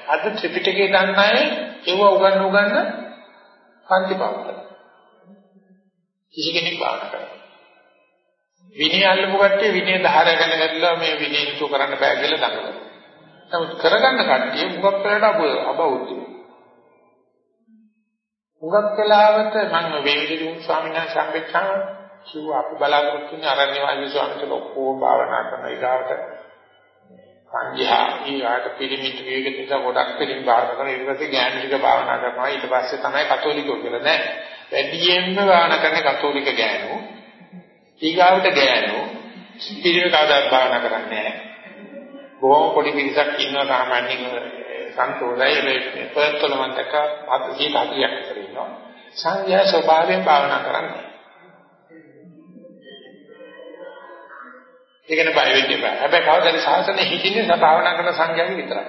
අද ත්‍රිපිටකේ දන්න අය ඒව උගන්න උගන්න පන්ති පාවතන. කිසි කෙනෙක් භාවනා කරන්නේ විනය අල්ලපු කට්ටිය විනය ධාරයගෙන ගත්තා මේ විනය ඉතු කරන්න බෑ කියලා දඟලනවා. නමුත් කරගන්න කට්ටිය මුගක් වෙලට අබෞද්ධ. මුගක් වෙලාවට මම වේවිදි ස්වාමීන් වහන්සේ සම්පෙච්චාම කිව්ව අපි බලාපොරොත්තු වෙන ආරණ්‍ය වාදී ස්වාමීන් වහන්සේ ඔක්කොම භාවනා කරන ඊගාවට සංඝයා ඊගාට පිළිමිත් විවේක නිසා ගොඩක් පිළිම භාවනා කරන ඊට පස්සේ ඥාන ටික භාවනා කරනවා ඊට පස්සේ තමයි කතෝලිකෝ කියලා නෑ. වැඩියෙන්ම භාවනා කරන කතෝලික ගෑනෝ ඊගාවට ගෑනෝ පිළිවෙල කවදාත් භාවනා කරන්නේ නැහැ. බොහොම පොඩි පිරිසක් ඉන්නවා සාමාන්‍යයෙන් සන්තෝෂයි මේ පොත්වල මම දැක්ක අත් ජීවිත හතියක් විතර ඉන්නවා. සංඝයා ස්වභාවයෙන් භාවනා කරන්නේ. ඒකන බය වෙන්න බෑ. හැබැයි කවදාද සාසනේ හිතින්නේ භාවනා කරන සංඝයාගේ විතරයි.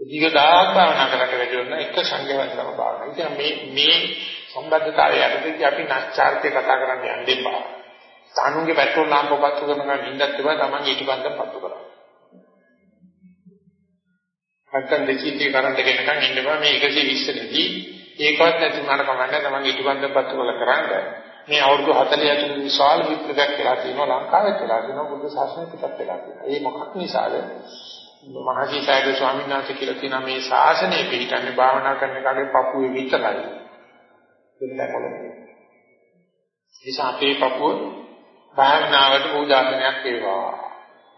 දීගදාක් භාවනා කරකට වැඩි වෙන එක සංඝයාවන්තම භාවනා. ඉතින් මේ මේ සම්බද්ධතාවය යටතේදී අපි නැස්චාර්ත්‍ය කතා කරන්න යන්න එපා. තනුන්ගේ පෙට්‍රෝල් ලාම්ප පත්තු කරනවා නින්දත් ඒවා තමන්ගේ ඊටපන්දම් පත්තු කරනවා. නැත්තම් දෙකීටි කරන්ට් එක එනකන් ඉන්නවා මේ 120 දී ඒකවත් නැති වුණාට කමන්නේ තමන්ගේ ඊටපන්දම් පත්තු කරලා කරන්නේ. මේ අවුරුදු 40 ඇතුළත විශාල විප්ලවයක් වෙලා තියෙනවා ලංකාවේ වෙලා තියෙනවා බුද්ධ ශාසනය පිටත් වෙලා තියෙනවා. ඒ මොකක් නිසාද? මහජී සායද ස්වාමීන් වහන්සේ කියලා තියෙනවා මේ ශාසනය පිළිගන්නේ භාවනා කරන කාගේ පපුවේ විතරයි. දෙන්න කොළේ. නිසා අපේ පපුව භාවනාවට පූජාසනයක් වේවා.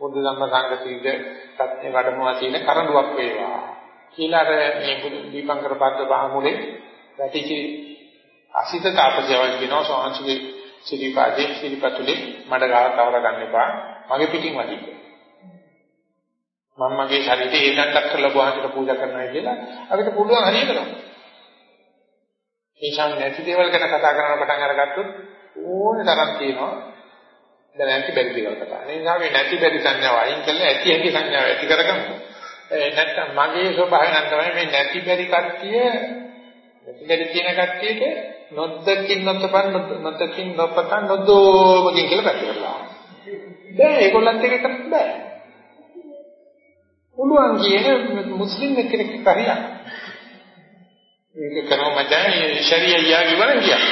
බුදු ධම්ම සංඝ සීල සත්‍ය වැඩමවා තියෙන කරඬුවක් වේවා. කියලා අර මේ බුදු දීපංකර පද්ද බහමුලේ වැටිචි අසිත තාපසයවල් කියනවා සෝහන්සුගේ සිරිපාදේ සිරිපතුලේ මඩ ගහ තවර ගන්න එපා. මගේ පිටින් වදින්න. මම මගේ ශරීරයේ හේතන්ටක් කරලා බුහාමට පූජා කරනවා කියලා අපිට පුළුවන් හරියට කරන්න. ඒසම් නැති දේවල් ගැන කතා කරන පටන් අරගත්තොත් ඕනේ තරම් තියෙනවා. දැන් නැති බැරි දේවල් කතා. ඒ නිසා මේ නැති බැරි සංඥාව අයින් කරලා ඇති ඇති සංඥාව ඇති කරගමු. ඒ නැත්තම් මගේ ස්වභාවය නම් තමයි මේ නැති බැරි කට්ටිය නැති බැරි කියන කට්ටියට නොදකින් නොතපන් නොදකින් නොපතන් නොදෝමකින් කියලා පැත්තකට බෑ ඒගොල්ලන්ට ඒක කරන්න බෑ. පුළුවන් කියන මුස්ලිම් කෙනෙක් කරියක්. මේක කරව මචං ශරීයයා කිව්වන ගියා.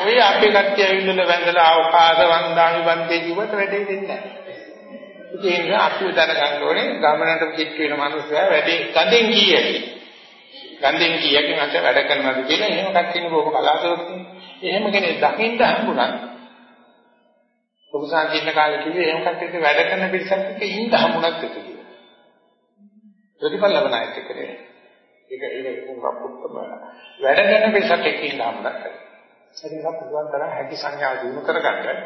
ඔය අපේ කට්ටිය ඇවිල්ලා වැඳලා අවකාශ වන්දාමි වන්දේ කිව්වට වැඩේ දෙන්නේ නැහැ. ඒ නිසා අපි දැනගන්න ඕනේ ගමනට කිට් වෙන මනුස්සයා වැඩේ ගඳෙන් කීයද? ගඳෙන් කීයකින් අත වැඩ කරනවද කියලා එහෙම කට්ටියන බොහොම කලාතුරකින් එහෙම කෙනෙක් දකින්න හම්බුණා. ඔබසන් ඉන්න කාලේ කිව්වේ එහෙම කට්ටියට වැඩ කරන පිරිසක් එක්ක ඉන්න හම්බුණත් ඒක කියලා. ප්‍රතිඵල ලබන අයට කරේ. ඒක ඒක උංගක් පුත්තම වැඩ කරන පිරිසක් එක්ක ඉන්න හම්බුණත්. ඒක නිසා පුළුවන් තරම් හැකි සංඥාව දිනු කරගන්න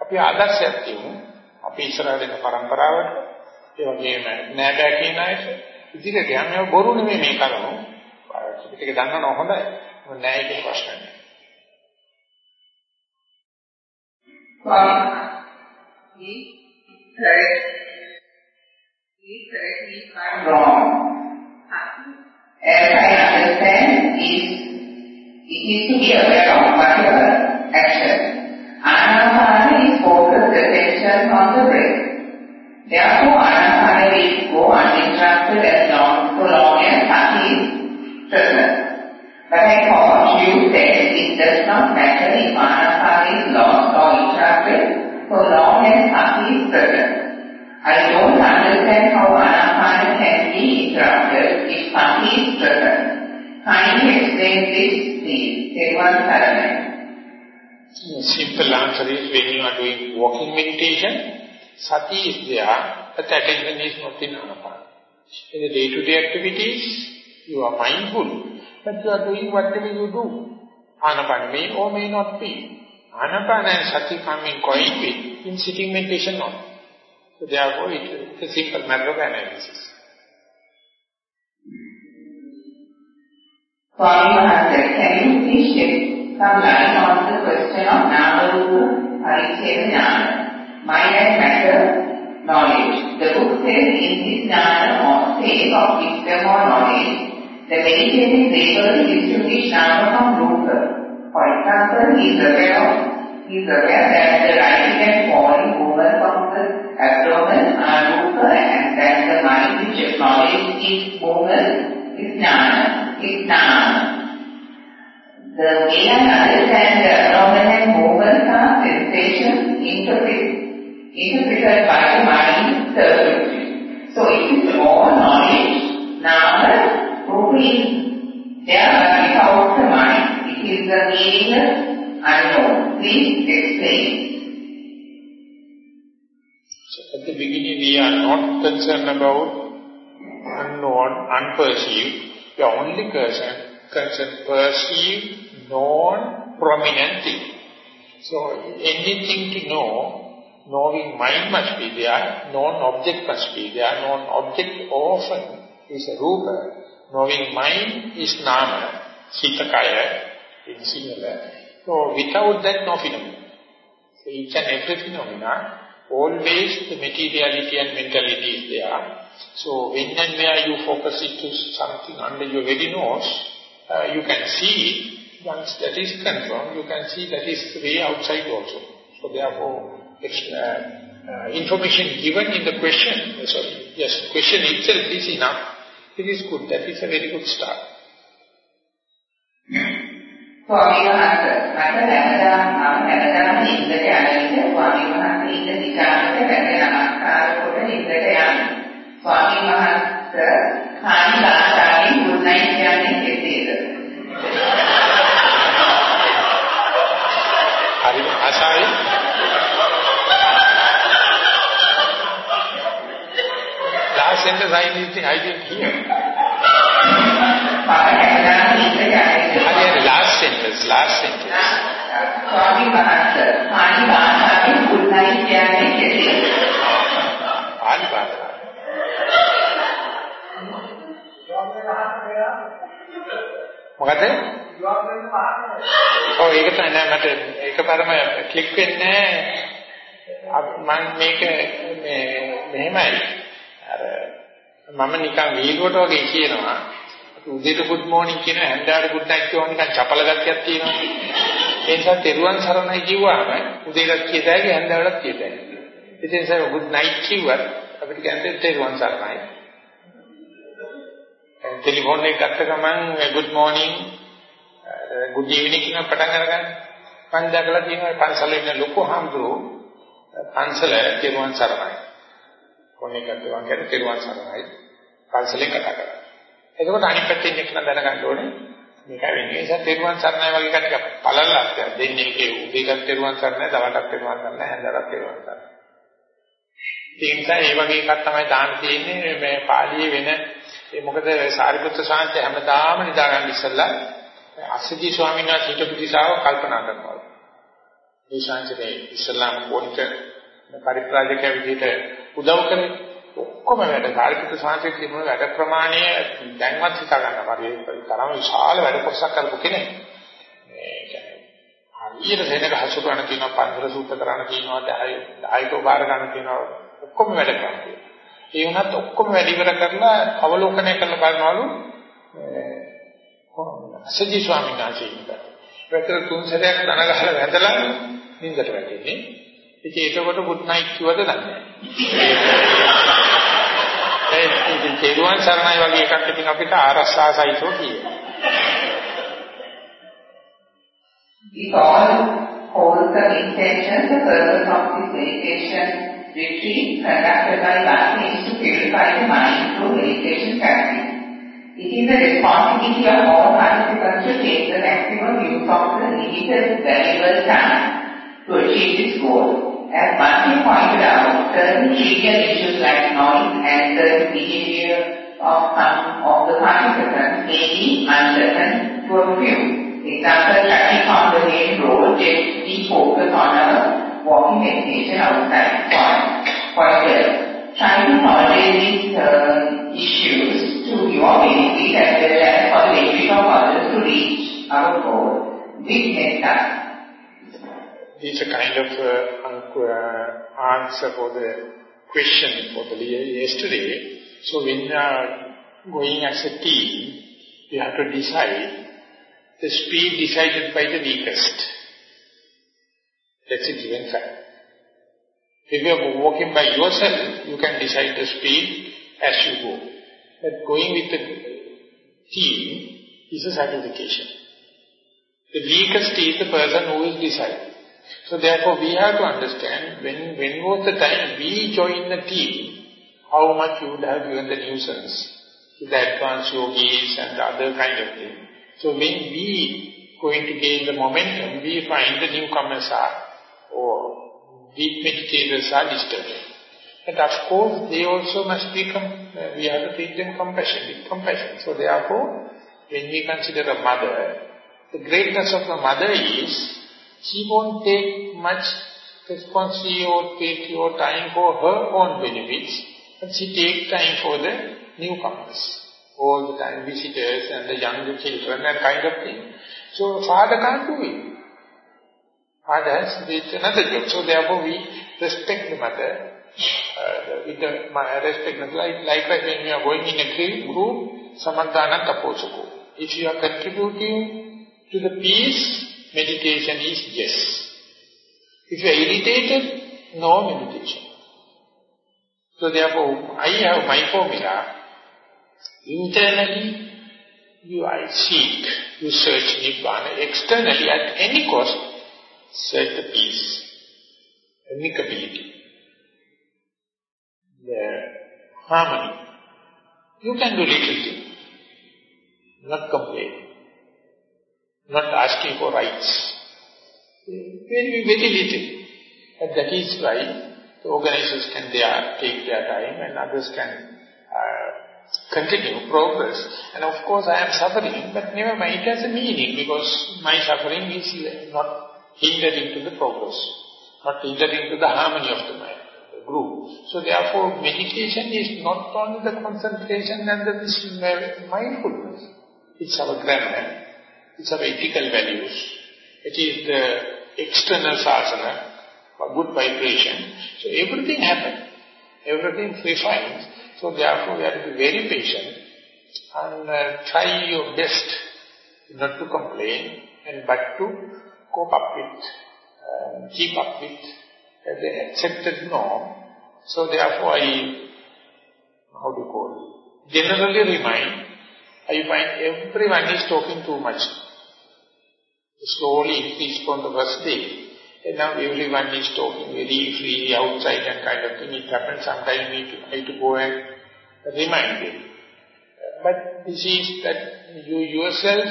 අපි ආදර්ශයක් තියමු. අපි ඉස්සරහට එන પરම්පරාවට ඒ වගේම නෑ බෑ කියන අයට ඉදිරියට යන්නේ බොරු නෙමෙයි මේ කරමු. ටික දන්නව හොඳයි. නෑ ඒක ප්‍රශ්න නෑ. he correct he correct me if I'm wrong. As I understand, is it is to be aware of whatever action. Anapana is focused attention on the breath. Therefore, Anapana will go uninterrupted as long, so long as Sati. But I thought you said it does not matter if Anapana is lost or interrupted so long as Sati is present. I don't understand how Anapana can be interrupted if Sati is present. Kindly explain this, please. Devan Saranay. Simple answer is when you are doing walking meditation, Sati is there, but attention is not in Anapana. In the day-to-day -day activities, you are mindful, but you are doing whatever you do. Anapana may or oh, may not be. Anapana and Sati come in in sitting meditation not. So therefore it, it's a simple matter of analysis. Swami Maharaj, can you please shed some light on the question of Namarupa Pariccheda Jnana? Mind and matter knowledge. The book says in this Jnana or state of wisdom or knowledge, the meditative labor is to Nama from Rupa. For example, he is aware of he is aware that the rising and falling movement from the abdomen are rupa and that the mind which acknowledges each movement is jnana, is nama. The way I understand the abdomen and movements are sensations interpreted, interpreted by the mind circuitry. So it is all knowledge, nama, is there without the mind is the meaningless unknown. Please explain. So at the beginning we are not concerned about unknown, unperceived. We are only concerned, concerned perceived, known, prominent thing. So anything to know, knowing mind must be there, known object must be there, known object often is a rupa, knowing mind is nama, hitakaya, in similar. So without that, no. So each and every phenomena, always the materiality and mentality is there. So when and where you focus it to something under your very nose, uh, you can see Once that is confirmed, you can see that is way outside also. So therefore, uh, uh, information given in the question, uh, sorry, yes, question itself is enough. It is good. That is a very good start. ස්වාමීන් වහන්සේ මට හැමදාම මම හැමදාම නිින්දට යන විට ස්වාමීන් වහන්සේ ඉන්න දිශාවට වැටෙන ආකාර කොට නිින්දට යනවා. ස්වාමීන් වහන්සේ කාණි භාෂාවෙන් good night කියන්නේ කෙසේද? හරි භාෂාවෙන් Last sentence I didn't, I didn't hear. මම හැමදාම නිින්දට යන විට Again, last sentence, last sentence. ස්වාමීන් වහන්සේ කාණි භාෂාවෙන් good night කියන්නේ කෙසේද? පාලි භාෂාව. මොකද? ඔව් ඒක තමයි නෑ මට එකපාරම ක්ලික් වෙන්නේ මම මේක මේ මෙහෙමයි. අර මම නිකන් වීඩියෝට වගේ කියනවා. උදේට good morning කියන හැන්දෑවට good night කියවන නිකන් චපල ගතියක් තියෙනවා. ඒ නිසා තෙරුවන් සරණයි කිව්වම උදේට කියතයි හැන්දෑවටත් කියතයි. ඒ නිසා good night කිව්වත් අපිට කියන්නේ තෙරුවන් සරණයි. ටෙලිෆෝන් එක ගත්ත ගමන් good morning good evening කියන පටන් අරගන්න. මම දැකලා තියෙනවා පන්සලේ ඉන්න ලොකු හම්දුරෝ පන්සල කෙරුවන් සරණයි. කොහේ ගත්තවා කියන්නේ කෙරුවන් සරණයි. පන්සලෙන් කතා කරා. එතකොට අනිත් පැත්තේ ඉන්න කෙනා දැනගන්න ඕනේ මේක වෙන්නේ නිසා කෙරුවන් සරණයි වගේ කටක පළල්ලක් දෙන්නේ ඒකේ උදේකට කෙරුවන් සරණයි දවල්ට කෙරුවන් සරණයි හැන්දට කෙරුවන් සරණයි. ඒ නිසා මේ වගේ එකක් තමයි දාන්න තියෙන්නේ මේ පාළියේ වෙන ඒ මොකද සාරිපුත්‍ර සාන්තය හැමදාම නිදා ගන්න ඉස්සෙල්ලා අස්සජී ස්වාමීන් වහන්සේ හිටපු දිශාව කල්පනා කරනවා. මේ ශාන්තිනේ ඉස්ලාම් පොණික පරිත්‍රාජක විදිහට උදව් කරේ ඔක්කොම වැඩ සාරිපුත්‍ර සාන්තිය තිබුණ වැඩ ප්‍රමාණය දැන්වත් හිතා ගන්න පරිදි තරම විශාල වැඩ කොටසක් කරපු කෙනෙක්. මේ කියන්නේ හරියට සෙනග හසුරවන්න තියෙනවා පන්සල සූත්‍ර කරන්න තියෙනවා දායකව බාර ගන්න තියෙනවා ඔක්කොම වැඩ කරන්නේ. ඒ වුණත් ඔක්කොම වැඩ ඉවර කරලා අවලෝකනය කරලා බලනවලු අසජි ස්වාමීන් වහන්සේ ඉන්නවා. පැතර තුන් සැරයක් දන ගහලා වැදලා නින්දට වැටෙන්නේ. ඉතින් ඒකකොට good night කිව්වද දන්නේ නැහැ. ඒ ඉතින් තේරුවන් සරණයි වගේ එකක් ඉතින් අපිට ආරස්සාසයිතෝ කියනවා. If all wholesome intentions, the purpose of this meditation retreat conducted by Bhakti is to purify the mind through meditation practice. It is the responsibility of all participants to take the maximum use of the limited valuable time to achieve this goal. As Martin pointed out, certain trivial issues like noise and the behavior of some of the participants may be uncertain to a few. Example, traffic on the main road, just be focused on a walking meditation outside. Point, point 12. Try to tolerate these uh, issues to your benefit as well as for the benefit of others to reach our goal with metta. It's a kind of uh, uh, answer for the question for the yesterday. So when you are going as a team, you have to decide the speed decided by the weakest. That's a given fact. If you are walking by yourself, you can decide the speed as you go But going with the team is a satisfaction. The weakest is the person who is deciding. So therefore we have to understand when, when was the time we joined the team, how much you would have given the nuisance to the advanced yogis and the other kind of thing. So when we going to gain the momentum, we find the newcomers are or deep meditators are disturbing. And of course, they also must be, uh, we have to treat them compassion, with compassion. So therefore, when we consider a mother, the greatness of a mother is, she won't take much responsibility or pity or time for her own benefits, but she takes time for the newcomers, all the time visitors and the younger children and kind of thing. So father can't do it. Father has another job. So therefore we respect the mother uh, with the, my respect, like, when you are going in a group, samadhana taposako. If you are contributing to the peace, meditation is yes. If you are irritated, no meditation. So therefore, I have my formula. Internally, you I seek, you search Nibbana. Externally, at any cost, search the peace, amicability the harmony. You can do little thing, not complain, not asking for rights. Very, very little. And that is why the organizers can there take their time and others can uh, continue progress. And of course I am suffering, but never mind, it has a meaning because my suffering is not hindering to the progress, not hindering to the harmony of the mind group. So therefore, meditation is not only the concentration and the mindfulness. It's our grammar, it's our ethical values, it is the external sasana, good vibration. So everything happens, everything refines. So therefore, we have to be very patient and uh, try your best not to complain and but to cope up with, uh, keep up with the accepted norm. So therefore I, how to call it, generally remind I find everyone is talking too much. Slowly increased from the first day. And now everyone is talking very freely outside and kind of thing. It happens sometimes we try to go and remind them. Uh, but this is that you yourself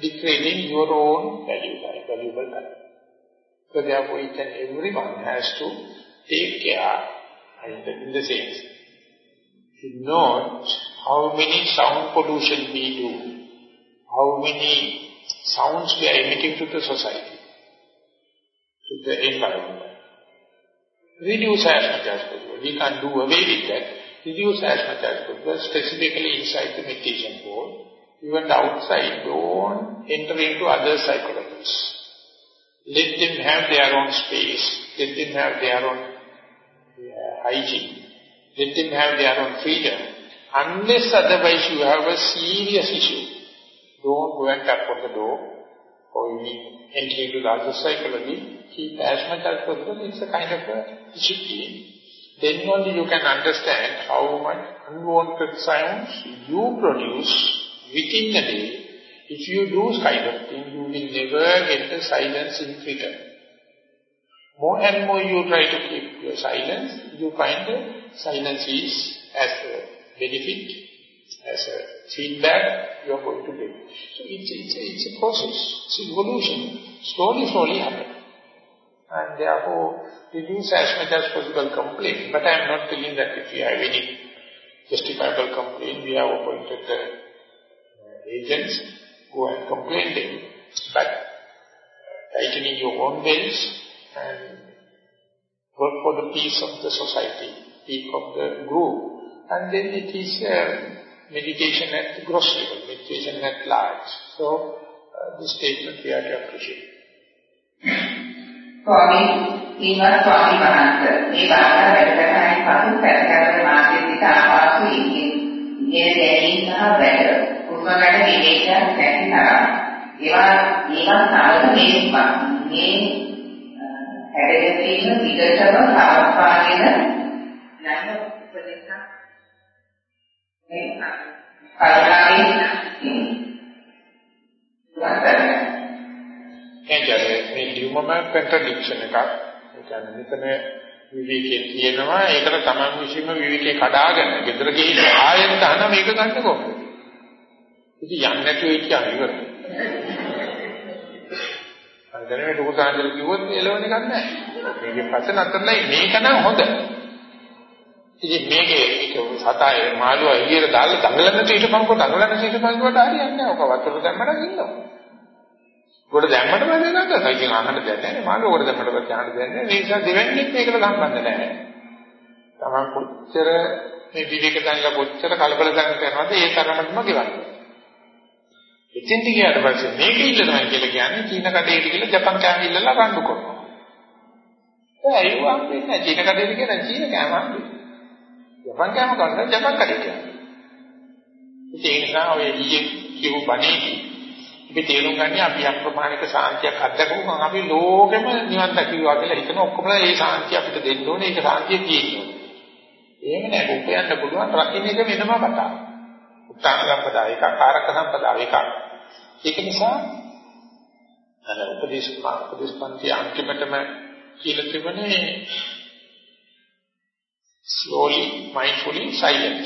degrading your own value, valuable time. So therefore each and everyone has to take care in the, in the sense to note how many sound pollution we do, how many sounds we are emitting to the society, to the environment. Reduce as much as possible. We can't do away with that. Reduce as much as possible, specifically inside the meditation board. Even outside, don't enter into other psychologies. Let them have their own space. Let them have their own uh, hygiene. Let them have their own freedom Unless otherwise you have a serious issue, don't go and tap on the door or you enter into the other psychology. Keep as much as possible. It's a kind of a discipline. Then only you can understand how much unwanted sounds you produce within the day. If you do kind of thing, you will never get the silence in return. More and more you try to keep your silence, you find the silence is as a benefit, as a feedback, you are going to get. So it's, it's, a, it's a process, it's evolution, slowly, slowly happen. And therefore, reduce as much as possible complaint. But I am not telling that if you have any justifiable complaint, we have appointed the uh, agents, who and complain them. But uh, tightening your own belts and work for the peace of the society, peace of the group, and then it is uh, meditation at gross level, meditation at large. So, uh, this statement we have to appreciate. ස්වාමී ඊමත් ස්වාමී වහන්සේ මේ වාර්තා වැඩකටයි පසු සැකකරන මාර්ගික ආපාසු ඉන්නේ. මේ දැනීම සහ වැඩ උපකරණ විවේකයක් නැති තරම්. ඒවා ඒවා සාරක මේ මේ හැඩගැසීම විදර්ශන සාස්පාගෙන යන එන්නේ මේ ලියුමම කන්ට්‍රඩික්ෂන් එකක්. ඒ කියන්නේ මෙතන විවේකයේ තියෙනවා ඒකට තමන් විශ්ීම විවේකේ කඩාගෙන ගෙදර ගිහින් ආයෙත් තහන මේක ගන්න කොහොමද? ඉතින් යන්නේ නැතුව කියන්නේ ඉවරයි. අන්දරේ ලොකු සාන්දර කිව්වොත් එළවන්න ගන්න නැහැ. මේකෙන් පස්සේ නතරලා මේක නම් හොඳ. ඉතින් මේකේ ඒක සතායේ මාළුවා එළියට දාලා දඟලන්න තීටපන්කො දඟලන්න තීටපන්කොට හරියන්නේ නැහැ. ඔක වතුර දැම්මම ඉන්නවා. ගොඩ දැම්මට වැඩේ නැද්ද? ඉතින් අහන්න දෙයක් නැහැ. මාළුවා ගොඩ දැම්මට පස්සේ අහන්න දෙයක් නැහැ. මේ නිසා දෙවන්නේත් මේකට සම්බන්ධ නැහැ. තමන් කොච්චර මේ විවේක දැනලා කොච්චර කලබල දැනන කරනවද ඒ තරමටම ගෙවන්නේ. එතෙන් ගියාට පස්සේ මේක ඉල්ලනවා කියලා කියන්නේ චීන කඩේට කියලා ජපන් කෑම ඉල්ලලා රණ්ඩු කරනවා. ඒ අයුම් වෙන්නේ චීන කඩේට කියන චීන කෑම හම්බෙන්නේ. ජපන් කෑම ගන්න ජපන් කඩේ කියන්නේ. ඒ නිසා ඔය ඊයේ කියපු බණේදී අපි තේරුම් ගන්නේ අපි අප්‍රමාණික සාන්තියක් අත්දකපු අපි ලෝකෙම නිවන් දකිවා කියලා හිතන ඔක්කොම ඒ සාන්තිය අපිට දෙන්න ඕනේ ඒක සාන්තිය තියෙනවා. එහෙම නෑ උපයන්න පුළුවන් රකින්න එක වෙනම කතාවක්. උත්සාහ සම්පදා එක කාරක සම්පදා එක. ඒක නිසා අර උපදේශ උපදේශපන්ති අන්තිමටම කියලා තිබුණේ slowly, mindfully, silent.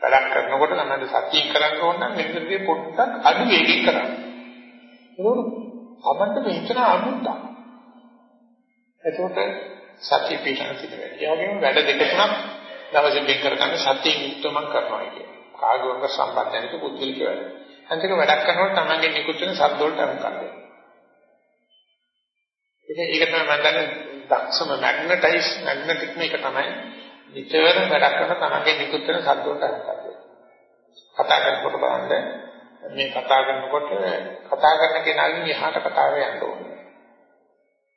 වැඩක් කරනකොට තමයි සතිය කරන්න ඕන නම් මෙතනදී පොඩ්ඩක් අඩු වේගෙන් කරන්න. ඒකෝට අපිට මෙතන අමුත්ත. එතකොට සතිය පිටන සිට වෙයි. ඒ වගේම වැඩ දෙක තුනක් දවසේ බෙන් කරගන්න සතියෙන් යුක්තව මම කරනවා කියන්නේ. කාගේවත් සම්බන්ධ නැති පුද්ගලික වැඩ. අන්තික වැඩක් කරනකොට තමන්ගේ නිකුත් වෙන ශබ්ද වලට අනුකම්ප කරනවා. ඒක ඒක තමයි මම දන්නේ දක්ෂම මැග්නටයිස් මැග්නටික් මේක තමයි නිතරම වැඩ කරන තමන්ගේ නිකුත් වෙන ශබ්ද වලට අනුකම්ප කතා කරනකොට බලන්න මේ කතා කරනකොට කතා කරන කෙනාගෙන් එහාට කතාව යන්න ඕනේ.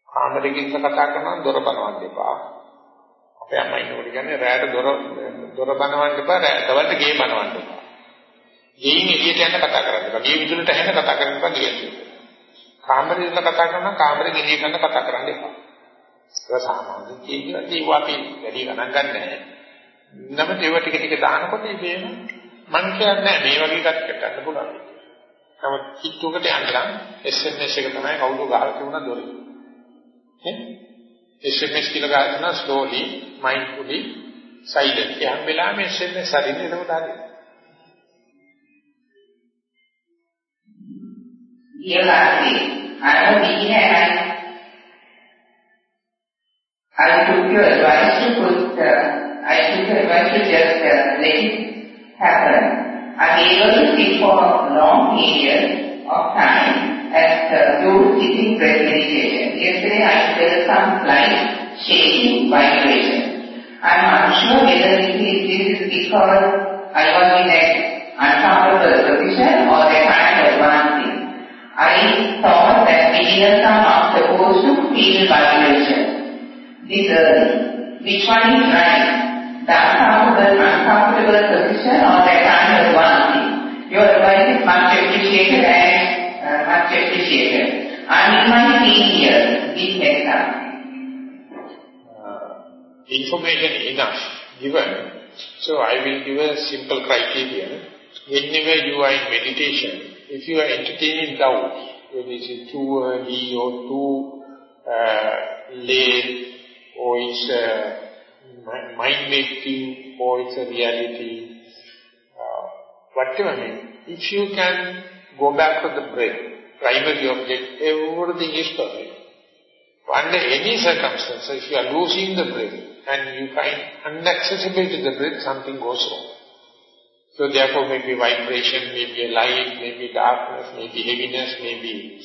ආමරකින් කතා කරනවා දොර බනවන්න එපා. අපේ අම්මා ඉන්නකොට කියන්නේ රැයට දොර දොර බනවන්න එපා, රැයට ගේ බනවන්න එපා. ගෙයින් එළියට යන්න කතා කරන්න එපා. ගේ විදුලට හැන කතා කරන්න එපා කියලා. කාමරේ ඉන්න කතා කරනවා කාමරේ එළිය ගන්න කතා කරන්න එපා. ඒක සාමාන්‍යයෙන් කියන්නේ අපි වැඩි ගණන් ගන්න නැහැ. නමුත් ඒව ටික ටික දානකොට ඉබේම මං කියන්නේ මේ වගේ එකක් කරන්න පුළුවන්. නමුත් කිට්ටුවකට යන්න නම් SMS එක තමයි කවුරු ගහලා තිබුණා දොරේ. ඈ SMS කියලා ගන්නවා slowly mindfully silent. යම් වෙලාවෙම SMS හරිනේ ඒක තමයි. ඊළඟට අර දීනේ I took your advice to put, uh, I took your advice to just uh, let it happen. I'm able to sit for a long period of time and uh, do sitting breath meditation. Yesterday I felt some slight shaking vibration. I'm unsure whether this is because I was in an uncomfortable position or that I am advancing. I thought that beginners are not supposed to feel vibration this early. Which one is right? The uncomfortable, uncomfortable position or the kind of one thing. Your advice is much appreciated and uh, much appreciated. I'm in my team here. Please next. Information enough given. So I will give a simple criterion. Whenever you are in meditation, if you are entertaining doubt, whether it is too early or too uh, late, or it's a mind-making, or it's a reality, uh, whatever mean, if you can go back to the brain, primary object, everything is perfect. Under any circumstances, if you are losing the brain and you find inaccessible to the brain, something goes wrong. So therefore maybe vibration, maybe a light, maybe darkness, maybe heaviness, maybe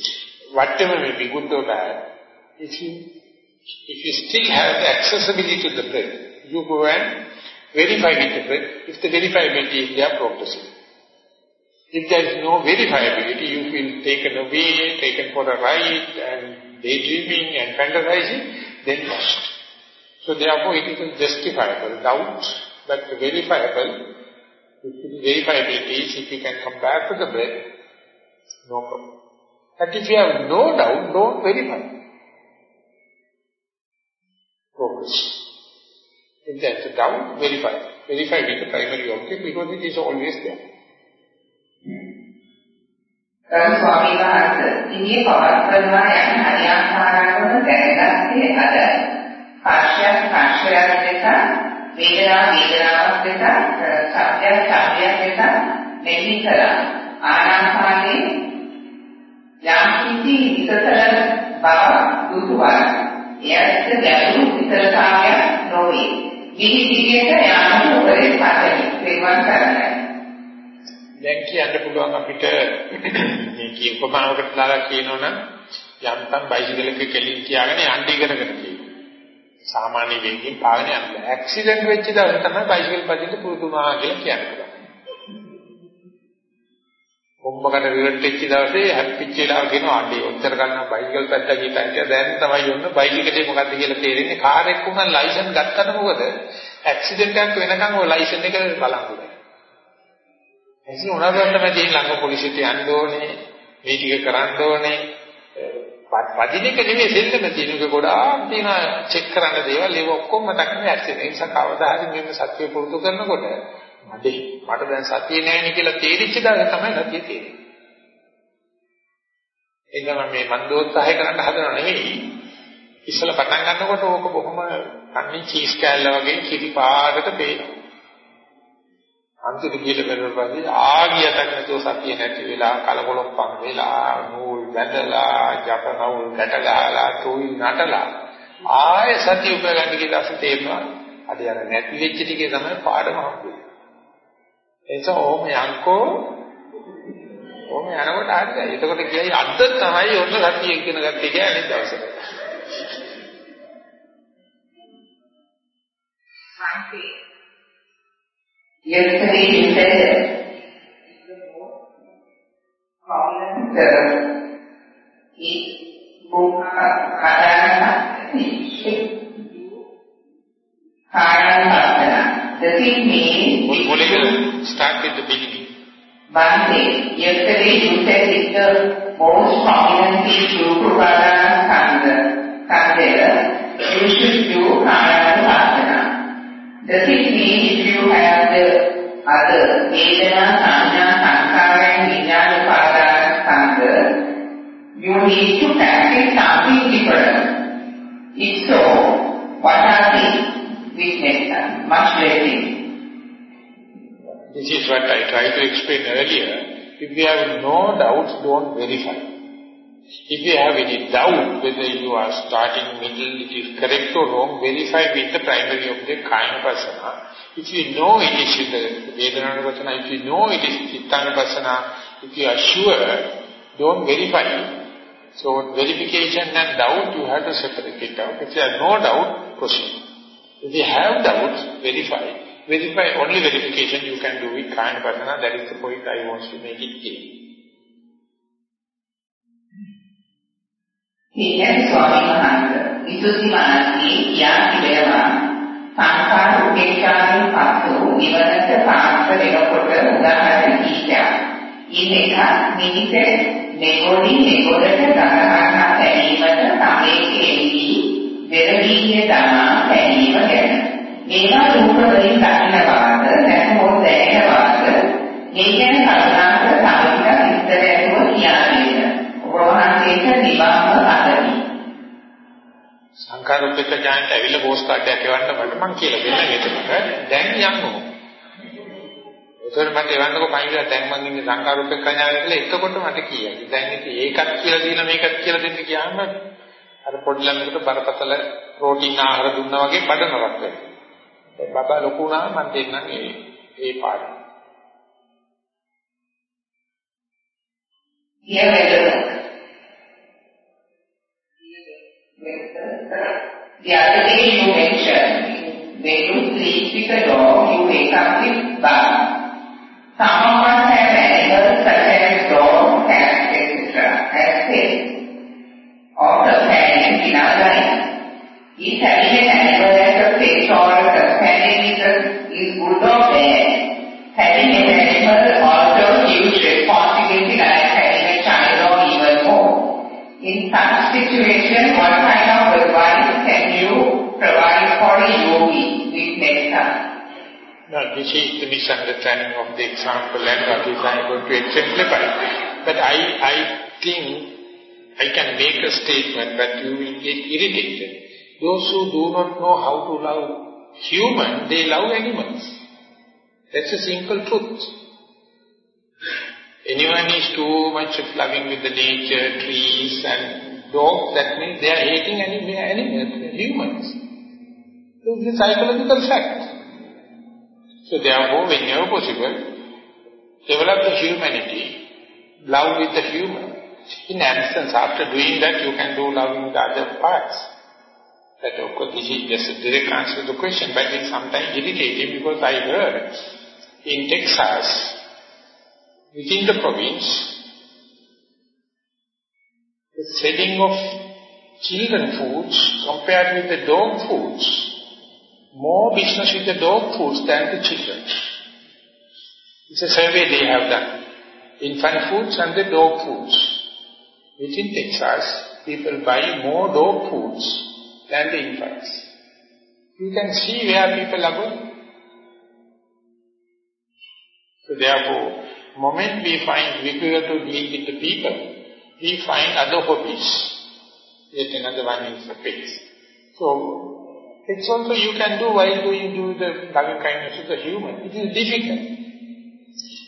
whatever may be good or bad. If you if you still have the accessibility to the breath, you go and verify with the breath. If the verifiability is there, progressing. If there is no verifiability, you feel taken away, taken for a ride, and daydreaming and fantasizing, then lost. So therefore it is justifiable doubt, but verifiable, verifiability is if you can come back to the breath, no problem. But if you have no doubt, don't verify progress. If there's a doubt, verify. Verify with the primary object because it is always there. ගරු ස්වාමීන් වහන්සේ ඉන්නේ පවත්වනවා යන හරියාකාරකම දැනගත්තේ අද පක්ෂයක් පක්ෂයක් දෙක වේදනා වේදනාවක් දෙක සත්‍යයක් සත්‍යයක් දෙක මෙහි කළා ආනාපානේ යම් කිසි විකසල බව දුතුවා එයත් ගැඹුරු විතරතාවයක් නොවේ. විනිවිදයට යාමට උපදෙස් පතමි. පිරුවන් කරන්නයි. දැන් කියන්න පුළුවන් අපිට මේ කී උපමාවකට දාලා කියනවනම් යන්තම් බයිසිකලයක කෙලින් කියාගෙන යන්න ඉගෙනගෙන කියනවා. සාමාන්‍ය වේගයෙන් පාගෙන යන්න. ඇක්සිඩන්ට් වෙච්ච දවසේ තමයි බයිසිකල් පදින්න පුරුදුමා කියලා කියන්නේ. කොම්බකට රිවර්ට් වෙච්ච දවසේ හැප්පිච්ච වෙලාව කියනවා අඩේ ඔච්චර ගන්න බයිසිකල් පැත්ත ගිහින් දැන් තමයි ඔන්න බයිසිකලේ මොකද්ද කියලා තේරෙන්නේ. කාර් එක උනන් ලයිසන් ගත්තට මොකද? ඇක්සිඩන්ට් එකක් වෙනකන් ඔය ලයිසන් එක බලංගු නැහැ. එසේ උනරන්න තමයි තියෙන ළඟ පොලිසියට යන්න ඕනේ. මේ ටික කරන්න ඕනේ. පදිනක නෙමෙයි දෙන්නම තියෙනක ගොඩාක් තියෙනවා. චෙක් කරන්න දේවල්. ඒව ඔක්කොම මතක නැහැ ඇක්සිඩන්ට් ඒ නිසා කවදා හරි මෙන්න සත්‍ය පුරුදු කරනකොට මඩේ මට දැන් සතිය නැහැ කියලා තේරිච්ච දවසේ තමයි සතිය තේරෙන්නේ. ඒ තමයි මේ මන්දෝත්සාහය කරන්න හදනව නෙවෙයි. ඉස්සල පටන් ගන්නකොට ඕක බොහොම කන්නේ චීස් කෑල්ල වගේ කිරි පාටට පේනවා. අන්තිම ගියට බැලුවා පස්සේ ආගියටක් නැතුව සතිය නැති වෙලා කලකොලොප්පන් වෙලා නූල් බැඳලා ජප නූල් ගැට ගහලා තොයි නටලා ආය සතිය උපයගන්න කියලා තේරෙනවා. අද යන නැති වෙච්ච ටිකේ තමයි පාඩම හම්බෙන්නේ. එතකොට ඕම යන්කෝ ඕම යනකොට හරියයි. එතකොට කියයි අද තමයි ඔන්න සතිය ඉගෙන ගත්තේ කියලා අනිත් දවසේ. Yesterday you said prominent is Karana The thing is... Only we'll start with the beginning. One day, yesterday you said is the most prominent thing to Krupada Kandela. You should do Karana The thing is, if you have the other Vedana, Sanya, Sankara and Vijnana Upada you need to practice something different. If so, what are these? The? Much less. This is what I tried to explain earlier. If you have no doubts, don't verify. If you have any doubt whether you are starting middle, it is correct or wrong, verify with the primary object, Kayana Pasana. If you know it is the Vedana Pasana, if you know it is Chittana Pasana, if you are sure, don't verify So verification and doubt, you have to separate it out. If you have no doubt, proceed. If you have doubts, verify. Verify, only verification you can do with Kayana Pasana, that is the point I want to make it clear. පියන් ස්වාමීන් වහන්සේ විසුද්ධි මාර්ගයේ කියා තිබෙනවා සංඛාර උපේක්ෂාවෙන් පසු නිවනට පාත්‍ර වෙනකොට උදාහරණ කීපයක්. ඉන් එක මිනිත නෙගොඩි නෙගොඩට ගණහනා පැනීමට සමේකෙදී වෙරදීයේ දනා පැනීම ගැන. මේවා රූප වලින් දකින්න වාද නැත්නම් දැනෙන වාද මේ ගැන කල්පනා කර සාහිත්‍ය විස්තරයව කියන්නේ. වහන්සේට නිවන්ම අදමි. සංකාරුප්පක ඥානට ඇවිල්ලා පෝස්ට් කාඩ් එකක් එවන්න මට මං කියලා දෙන්න එතකොට දැන් යන්නෝ. ඒතර මට එවන්නකො පයින්ලා දැන් මං ඉන්නේ සංකාරුප්පක ඥානය කියලා එතකොට මට කියයි. දැන් ඉතින් ඒකත් කියලා දීලා මේකත් කියලා දෙන්න කියහම අර පොඩි ළමයෙකුට බරපතල ප්‍රෝටීන් ආහාර දුන්නා වගේ බඩ නරක් වෙනවා. බබා ලොකු වුණාම මම දෙන්නම් ඒ ඒ පාඩම. Yeah, The other day you mentioned, when you sleep with a dog, you wake up with bug. Some of us have animals such as dog, cat, etc. as pets, or companions in our life. Is having an animal as a pet or companion is, good or bad? Having an animal also gives responsibility like having a child or even more. In such situation, what kind of advice can you provide for a yogi with metta? Now, this is the misunderstanding of the example and what is I going to exemplify. But I, I think I can make a statement that you will get irritated. Those who do not know how to love human, they love animals. That's a simple truth. Anyone is too much loving with the nature, trees and dogs, that means they are hating any animals, humans. It's a psychological fact. So therefore, whenever possible, develop the humanity, love with the human. In absence, after doing that, you can do love in the other parts. That of course, this is just a direct answer to the question, but it's sometimes irritating because I heard in Texas, within the province, the selling of children foods compared with the dog foods, more business with the dog foods than the children. It's a survey they have done. Infant foods and the dog foods. Within Texas, people buy more dog foods than the infants. You can see where people are going. So therefore, moment we find difficult to deal with the people, we find other hobbies. Yet another one is the pets. So, it's also you can do while doing do the loving kindness to the human. It is difficult.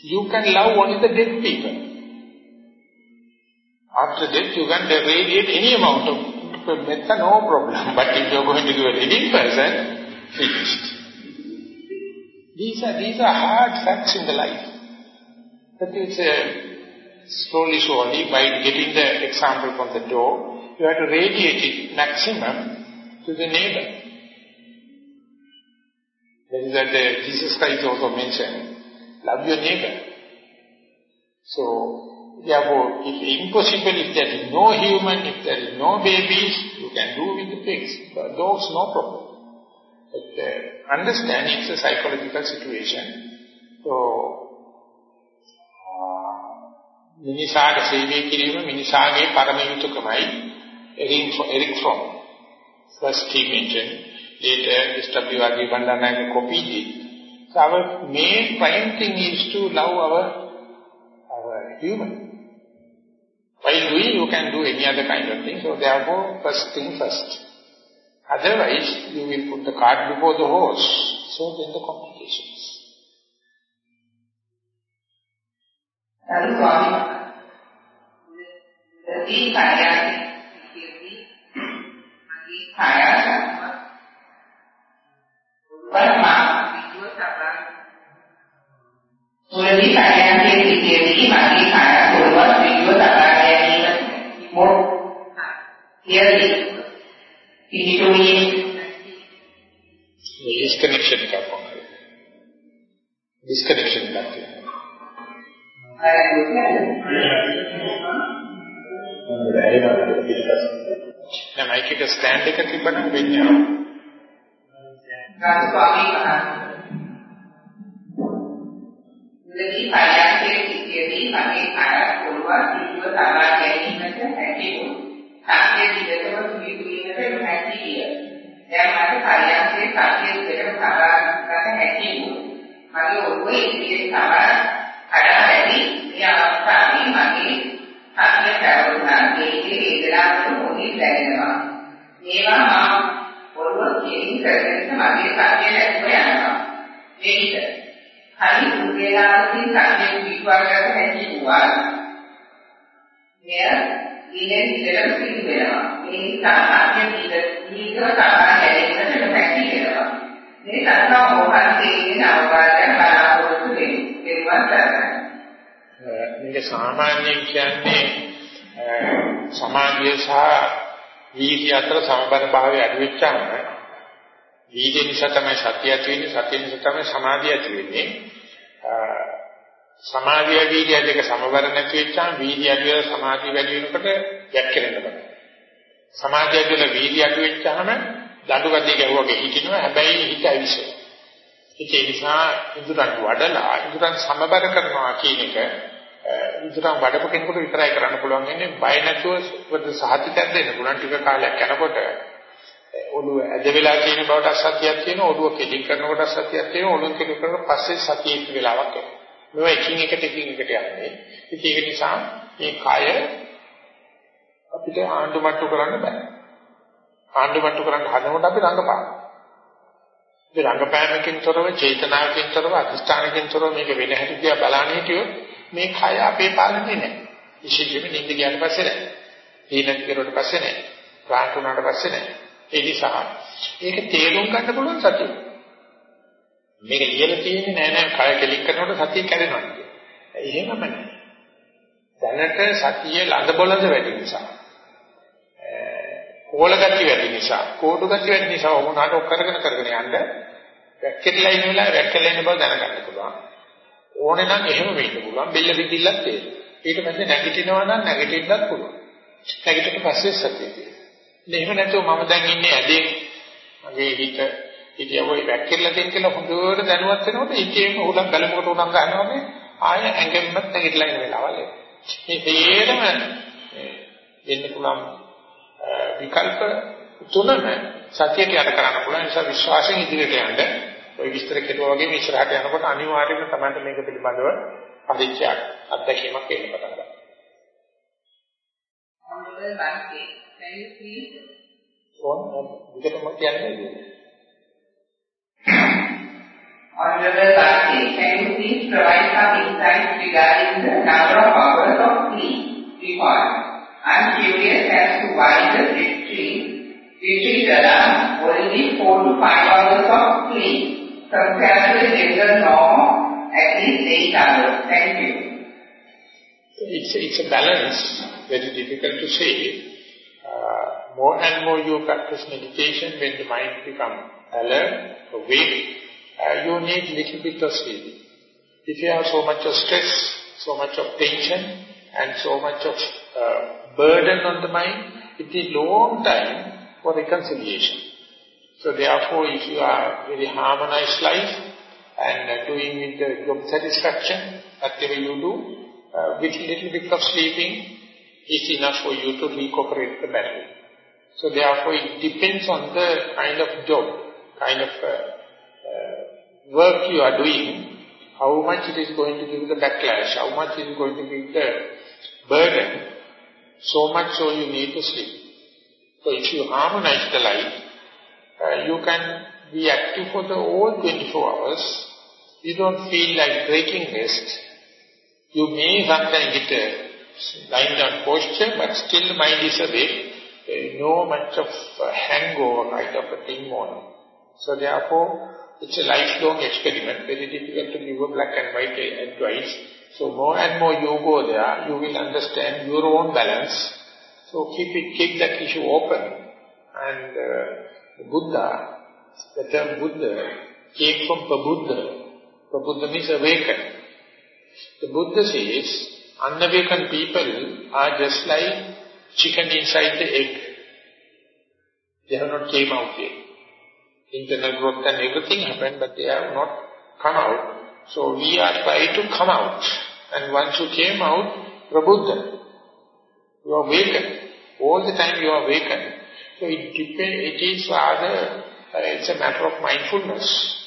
You can love only the dead people. After death you can radiate any amount of metta, no problem. But if you are going to do a living person, finished. These are, these are hard facts in the life. But it's a slowly, slowly, by getting the example from the door, you have to radiate it maximum to the neighbor. That is that the Jesus Christ also mentioned, love your neighbor. So, therefore, if impossible, if there is no human, if there is no babies, you can do with the pigs. But dogs, no problem. But uh, understand it's a psychological situation. So, මිනිසාට සේවය කිරීම මිනිසාගේ පරම යුතුයකමයි Eric Fromm first he mentioned later S.W.R.D. Bandaranaike copied it So our main prime thing is to love our, our human. While doing, you can do any other kind of thing. So therefore, first thing first. Otherwise, you will put the cart before the horse. So then the complications. Lalu suami jadi clearly intuitive. Disconnection එකක් වගේ. Disconnection එකක් තියෙනවා. Mic එක stand එක තිබ්බනම් වෙන්නේ නැහැ. කාටපාකී කරා. මුලදී පයයන් දෙකේදී මගේ අර පොළව පිටුව තබා ගැනීම වුණා. සාක්ෂි දිගටම සුවිතු වීමට නොහැකි විය. දැන් මට පරයන්කේ සාක්ෂි දිගටම තබා ගන්න හැකි වුණා. මගේ ඔළුවේ ඉදිරියේ තබා කඩා වැටි මේ අවස්ථාවේ මගේ සතිය පැවරුණා. මේකේ වේදනාවට මොහි දැනෙනවා. මේවා මම ඔළුව කෙලින් කරගෙන මගේ සතිය නැතුව යනවා. මේක හරි උදේලාවකින් සතිය පිටවකට හැකි වුණා. මෙය ඉලෙන් ඉලෙන් සිදු වෙනවා. ඒ නිසා සතිය පිටීකව තබා ගැනීමට නොහැකි වෙනවා. මේ සත්‍ය මොහොතේ ඉන්න අවබෝධය බලාපොරොත්තු වෙන්නේ. මේක සාමාන්‍යයෙන් කියන්නේ සමාධිය සහ වීර්ය අතර සමබර භාවය අඩු වෙච්චාම වීර්ය නිසා තමයි සතිය ඇති වෙන්නේ සතිය නිසා තමයි සමාධිය ඇති වෙන්නේ සමාධිය වීර්ය දෙක සමබර නැති වෙච්චාම වීර්ය අඩු වෙලා සමාධිය වැඩි වෙනකොට යැක්කෙන්න බෑ. සමාධිය අඩු වෙලා වීර්ය අඩු වෙච්චාම දඬු ගතිය ගැහුවගේ හිටිනවා. හැබැයි හිත ඇවිස්සෙනවා ඒ නිසා ඉදurang වඩලා ඉදurang සමබර කරනවා කියන එක ඉදurang වඩපු කෙනෙකුට විතරයි කරන්න පුළුවන් ඉන්නේ බය නැතුව පොඩි සහතිකයක් දෙන්න පුළුවන් ටික කාලයක් යනකොට ඔළුව ඇද වෙලා තියෙන බවට අසතියක් තියෙනවා ඔළුව කෙලින් කරනකොට අසතියක් තියෙනවා ඔළුව කෙලින් කරනකොට පස්සේ සතිය ඉති වෙලාවක් එනවා. මේවා එකින් එකට එකින් එකට යන්නේ ඉතින් ඒක නිසා මේ කය අපිට ආණ්ඩු මට්ටු කරන්න බෑ ආණ්ඩු මට්ටු කරන්න හදනකොට අපි රංගපානවා ඒ රංගපෑමකින් තොරව චේතනාවකින් තොරව අධිෂ්ඨානකින් තොරව මේක වෙන හැටි දිහා බලන්න හිටියොත් මේ කය අපේ පාලනේ නැහැ. විශේෂයෙන්ම නිින්ද ගියාට පස්සේ නැහැ. හීනක් කරුවට පස්සේ නැහැ. ක්ලාන්ත වුණාට පස්සේ නැහැ. ඒ නිසා ඒක තේරුම් ගන්න පුළුවන් සතිය. මේක ලියලා තියෙන්නේ නෑ නෑ කය කෙලික් කරනකොට සතිය කැඩෙනවා කියන්නේ. එහෙමම නෑ. දැනට සතිය ළඟ බොළඳ වැඩි නිසා. කෝල ගති වැඩි නිසා, කෝටු ගති වැඩි නිසා වුණාට ඔක් කරගෙන කරගෙන යන්න වැක්කෙලා ඉන්න වෙලාවේ වැක්කෙලා ඉන්න බව දැනගන්න පුළුවන්. ඕනේ නම් එහෙම වෙන්න පුළුවන්. බෙල්ල පිටිල්ලක් තියෙනවා. ඊට පස්සේ නැගිටිනවා නම් නැගිටින්නත් පුළුවන්. නැගිටිට පස්සේ සතිය තියෙනවා. එහෙම නැතුව මම දැන් ඉන්නේ ඇදේ මගේ හිත ඉතින් ඔය වැක්කෙලා තියෙන කියලා හොඳට දැනුවත් වෙනකොට ඒකේම උඩම් ගලමුකට උඩම් ගන්නවා වගේ ආය ඇඟෙන්නත් නැගිටලා ඉන්න වෙලාවල් එනවා. මේ තේරම දෙන්න පුළුවන් විකල්ප තුනම සතියට යට කරන්න පුළුවන් නිසා විශ්වාසයෙන් ඉදිරියට යන්න ඔය විස්තර කෙරුවා වගේ මේ ඉස්සරහට යනකොට අනිවාර්යයෙන්ම තමයි මේක පිළිබඳව පරිචයක් අත්දැකීමක් එන්න පටන් ගන්නවා. Bhante, can you please? ඕන විකටම කියන්නේ Honorable Bhante, can you please provide some insights regarding the number of hours of sleep required? I'm curious as to why the retreat, retreat allows only 4 to 5 hours of sleep compared to the general norm at least 8 hours. Thank you. It's, it's a balance, very difficult to say. Uh, more and more you practice meditation, when the mind becomes alert, awake, uh, you need little bit of sleep. If you have so much of stress, so much of tension, and so much of uh, burden on the mind, it is long time for reconciliation. So therefore, if you are very harmonized life and uh, doing with the job satisfaction, whatever you do, uh, with little bit of sleeping is enough for you to recuperate the battle. So therefore, it depends on the kind of job, kind of uh, work you are doing, how much it is going to give the backlash, how much it is going to give the burden, so much so you need to sleep. So if you harmonize the life, uh, you can be active for the whole 24 hours. You don't feel like breaking rest. You may sometimes get a lying down posture, but still mind is awake. Is no much of hangover kind of a thing on. So therefore, it's a lifelong experiment, very difficult to give a black and white advice. So more and more you go there, you will understand your own balance. So keep it, keep that issue open. And uh, the Buddha, the term Buddha came from Pabuddha. Pabuddha means awaken. The Buddha says, unawakened people are just like chicken inside the egg. They have not came out yet internal growth and everything happened, but they have not come out. So we are trying to come out. And once you came out, Prabuddha, you are awakened. All the time you are awakened. So it, depend, it is rather, uh, it's a matter of mindfulness.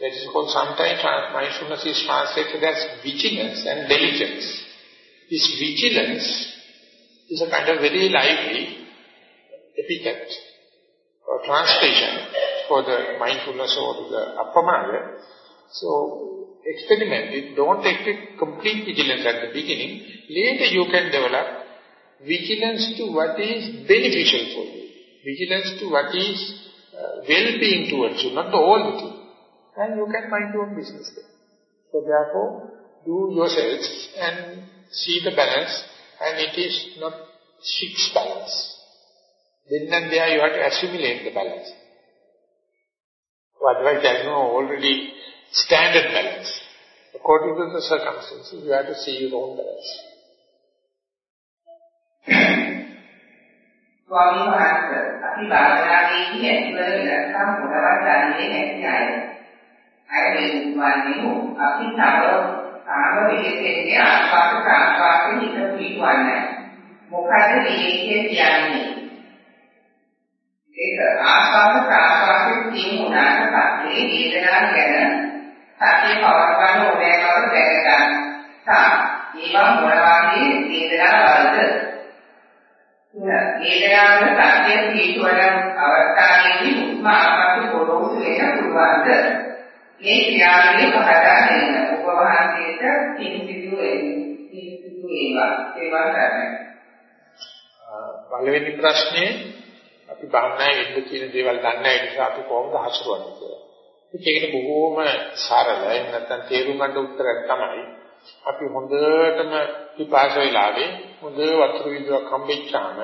That is called sometimes mindfulness is translated as vigilance and diligence. This vigilance is a kind of very lively epithet or translation for the mindfulness or the appamaya. So, experiment it. Don't expect complete vigilance at the beginning. Later you can develop vigilance to what is beneficial for you. Vigilance to what is uh, well-being towards you, not the old thing. And you can mind your own business there. So therefore, do yourselves and see the balance and it is not fixed balance. Then and there you have to assimilate the balance Otherwise there is no already standard balance. According to the circumstances, you have to see your own balance. ස්වාමීන් වහන්සේ අපි භාවනාවේදී ඇතිවන ඉලක්කම් පොඩවත් දන්නේ නැති අය. අය වේතුවන්නේ අපි තව කාම විදේශයේ ආස්වාද ප්‍රාස්වාදයේ හිත පිටවන්නේ. මොකද විදේශයේ කියන්නේ? ඒක ආස්වාද ප්‍රාස්වාදයේ තියෙන උනාට පස්සේ වේදනාව ගැන සතිය පවත්වන්න ඕනෑ බව දැක ගන්න. තා ඒවා මොන වගේ වේදනාවල්ද? වේදනාවල සතිය පිටවන අවස්ථාවේදී උස්ම ආපසු පොරොන්දු වෙන පුළුවන්ද? මේ ක්‍රියාවලිය පහදා දෙන්න. ඔබ වහන්සේට කිසිදු කිසිදු ඒවා ඒවා කරන්න. පළවෙනි ප්‍රශ්නේ අපි භාවනායේ ඉන්න කියන දේවල් දන්නේ නැහැ නිසා අපි කොහොමද හසුරවන්නේ කියලා. ඒකට බොහෝම සරල එහෙම නැත්නම් තේරුම් ගන්න උත්තරයක් තමයි අපි හොඳටම පිපාස වෙලාවේ හොඳ වතුර විදුවක් හම්බෙච්චාම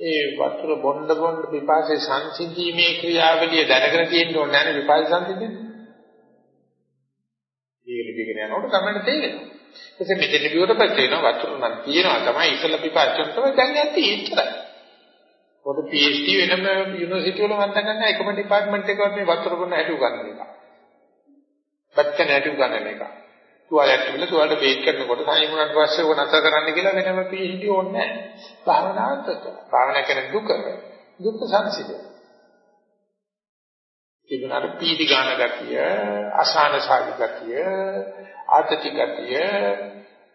ඒ වතුර බොන්න බොන්න පිපාසයේ සංසිඳීමේ ක්‍රියාවලිය දැනගෙන තියෙන්න ඕනේ නැහැ විපාස සංසිඳෙන්නේ. ඊගෙන ඊගෙන යනකොට තමයි තේරෙන්නේ. එතකොට මෙතන විවර පැත්තේන වතුර නම් තියෙනවා තමයි ඉස්සලා පිපාසයෙන් තමයි දැන් යන්නේ ඉච්චරයි. පොත PhD වෙනම යුනිවර්සිටි වල මම දන්නේ එකම ඩිපාර්ට්මන්ට් එකකට මේ වතුර බොන්න හැටු ගන්න එක. බච්චන හැටු ගන්න එක. තුවාලයක් තිබිලා තුවාලට බේක් කරනකොට සායිමුණාට පස්සේ ඕක නැතර කරන්න කියලා වෙනම PhD ඕනේ නැහැ. භාවනාවත් කරනවා. භාවනා කරන දුක දුක් සංසිද. ඉදුනාට පීති ගාන ගතිය, අසහන සාගි ගතිය, ආතති ගතිය,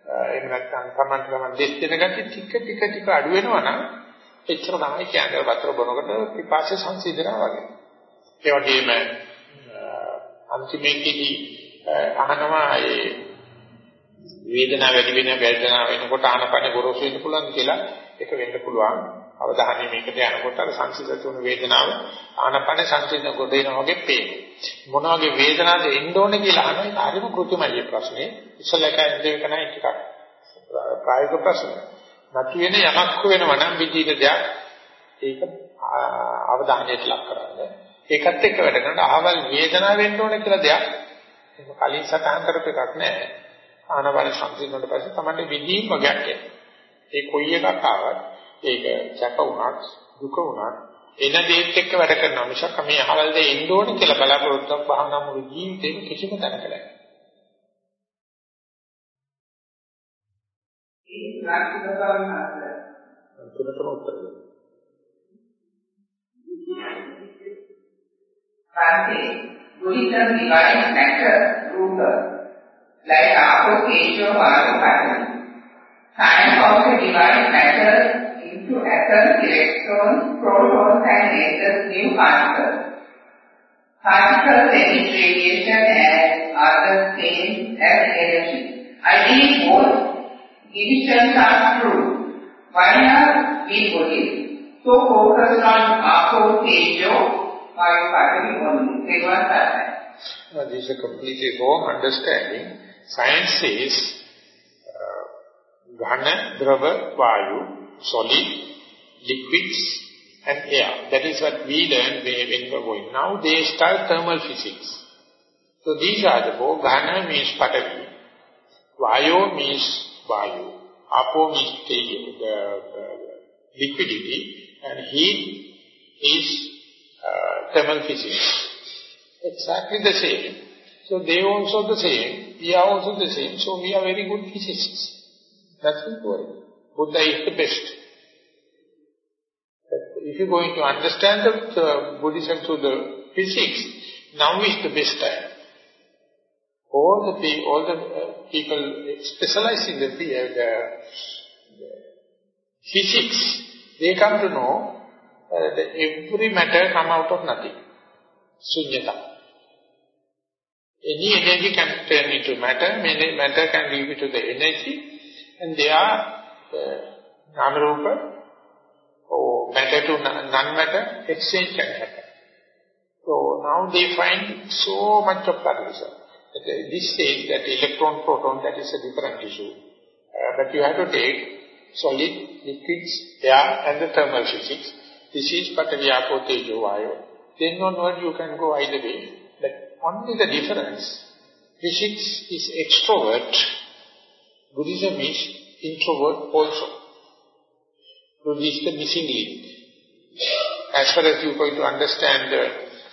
එහෙම නැත්නම් තමන් තමන් දෙස් දෙන ගතිය ටික ටික ටික අඩු වෙනවා නම් එච්චර තමයි කියන්නේ වතුර බොනකොට පිපාසය සංසිඳනවා වගේ. ඒ වගේම අන්තිමේදී අහනවා ඒ වේදනාව වැඩි වෙන වේදනාව වෙනකොට ආනපන ගොරෝසු වෙන්න පුළුවන් කියලා ඒක වෙන්න පුළුවන්. අවධානය මේකට යනකොට අර සංසිඳ තුන වේදනාව ආනපන සංසිඳන කොට එනවා වගේ පේනවා. මොන වගේ වේදනාවද එන්න ඕනේ කියලා අහනවා. ඒක හරිම කෘත්‍යමයි ප්‍රශ්නේ. ඉස්සලක දෙක නයි ටිකක් ප්‍රායෝගික ප්‍රශ්නයක්. නැති වෙන යමක් වෙනවා නම් විදිහට දෙයක් ඒක අවධානයට ලක් කරන්න. ඒකත් එක්ක වැඩ කරන අහවල් වේදනාව වෙන්න ඕන කියලා දෙයක් ඒක කලින් සටහන් කරපු එකක් නෑ. ආනවන සංසිඳුණාට පස්සේ තමයි විදීම් වගේක් ඒ කොයි එකක් ආවත් ඒක සැප වුණත් දුක වුණත් එන දේත් එක්ක වැඩ කරනවා මිසක් මේ අහවල් දේ එන්න ඕන කියලා බලාපොරොත්තුවක් භාවනා මුළු ජීවිතේම කිසිම තැනක නැහැ. ප්‍රාර්ථනා කරනවා. තුනටම උත්තර දෙන්න. පස්සේ Buddhism divides matter, ruler, like Apo, Kesho, Vayu, Patan. Science also divides matter into atoms, electrons, protons and latest new particles. Particles divisions are true. We Buddhists so focused on Apo, Kesho, no, this is a completely wrong understanding. Science says uh, Ghana, Drava, Vayu, solid, liquids and air. That is what we learned when we were going. Now they start thermal physics. So these are the four. Ghana means Patavi. Vayu means Vayu. Apo means the, the, liquidity. And heat is uh, thermal physics. Exactly the same. So they also the same, we are also the same, so we are very good physicists. That's important. Buddha is the best. If you're going to understand the, the Buddhism through the physics, now is the best time. All the, all the uh, people specialize in the, uh, the, the physics, they come to know uh, every matter come out of nothing. Sunyata. Any energy can turn into matter, matter can give it to the energy, and they are uh, Namarupa or matter to non-matter, exchange can happen. So now they find so much of parallelism. Uh, this says that electron, proton, that is a different issue. Uh, but you have to take solid, liquids, air and the thermal physics this is Pataviyapo Tejo Vayu. Then onward you can go either way. But only the difference, physics is extrovert, Buddhism is introvert also. So this is the missing link. As far as you are going to understand the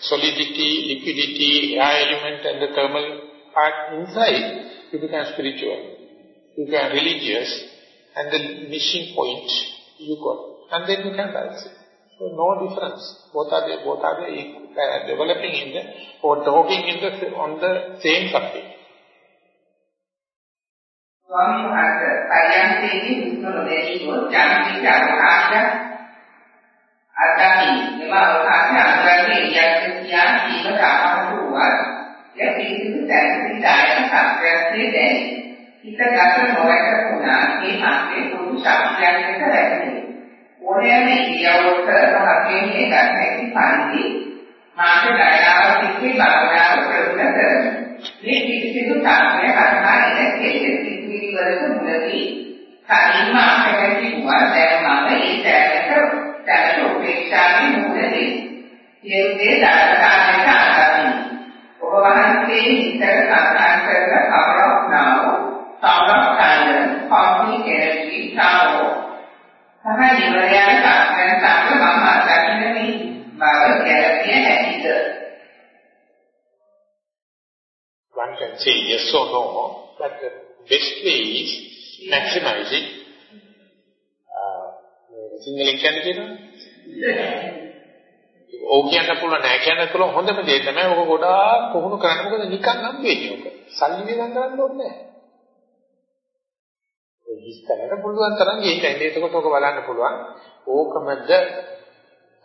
solidity, liquidity, air element and the thermal but inside, you become spiritual, you become religious, and the missing point you got. And then you can balance it. So no difference. Both are they, both are uh, developing in the, or talking in the, on the same subject. Swami Maharaj, I am taking knowledge for chanting Dharmakasha. Atami, Nima Lokasha, Andrake, Yakasya, Shiva Dhamma, පිළිසිදු දැනුම් දායක සත්‍යයේ දැනේ. හිතගත නොවැටුණා මේ මාත්‍රේ පොදු ශක්තියක් ලෙස ලැබෙනවා. ඕනෑම ඉරියව්වක මහත්මයේ ගන්නැති පරිදි මාර්ග ගණනාව සිටි භාවනාව ප්‍රගුණ කරමි. මේ පිළිසිදු තාක්ෂණය කරනා එන කෙලෙස් සිතිවිලි වලට මුලදී කලින්ම අපට කිව්වා දැන් මම ඒ තැනට දැනට උපේක්ෂාවේ මුලදී යෙන්නේ දායකයන්ට අදාළයි. ඔබ වහන්සේ විතර සඳහන් කරන කවරක් නාව සමරක් කන්න කම්පි එනර්ජි නාවෝ තමයි ඉවරයන් සාකච්ඡා සමග මම අත්දකින්න මේ බව ගැළපිය හැකිද One can say yes or no, but the best way is maximizing. සිංහලෙන් කියන්නේ කියනවා. ඕක කියන්න පුළුවන් නෑ. කියන්න පුළුවන් හොඳම දේ තමයි ඔක ගොඩාක් කොහොම කරන්න. මොකද නිකන් හම් වෙන්නේ ඔක. සල්ලි වියදම් කරන්න ඕනේ නෑ. හිස්තැනට පුළුවන් තරම් ගිහින් එතකොට ඔක බලන්න පුළුවන්. ඕකමද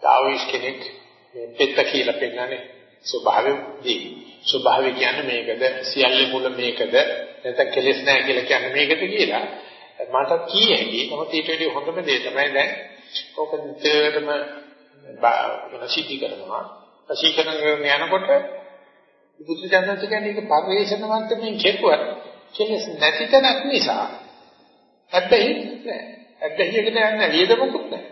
ඩාවිස් කෙනෙක් මේ පෙත්ත කියලා පෙන්නන්නේ? ස්වභාවයේදී ස්වභාවය කියන්නේ මේකද? සියල්ල මුල මේකද? නැත්නම් කෙලෙස් නැහැ කියලා කියන්නේ මේකද කියලා. මට කිය හැකි නමුත් ඊට වඩා හොඳම දේ තමයි දැන් ඕක නිතරම සිද්ධි කරනවා අශීකරණ කරන යනකොට බුදු දහමත් කියන්නේ ඒක පරිවේෂණ මට්ටමින් කෙරුවත් කෙලෙස් නැති තැනක් නිසා හැබැයි නෑ. හැබැයිකට යන්නේ වියදමකුත් නෑ.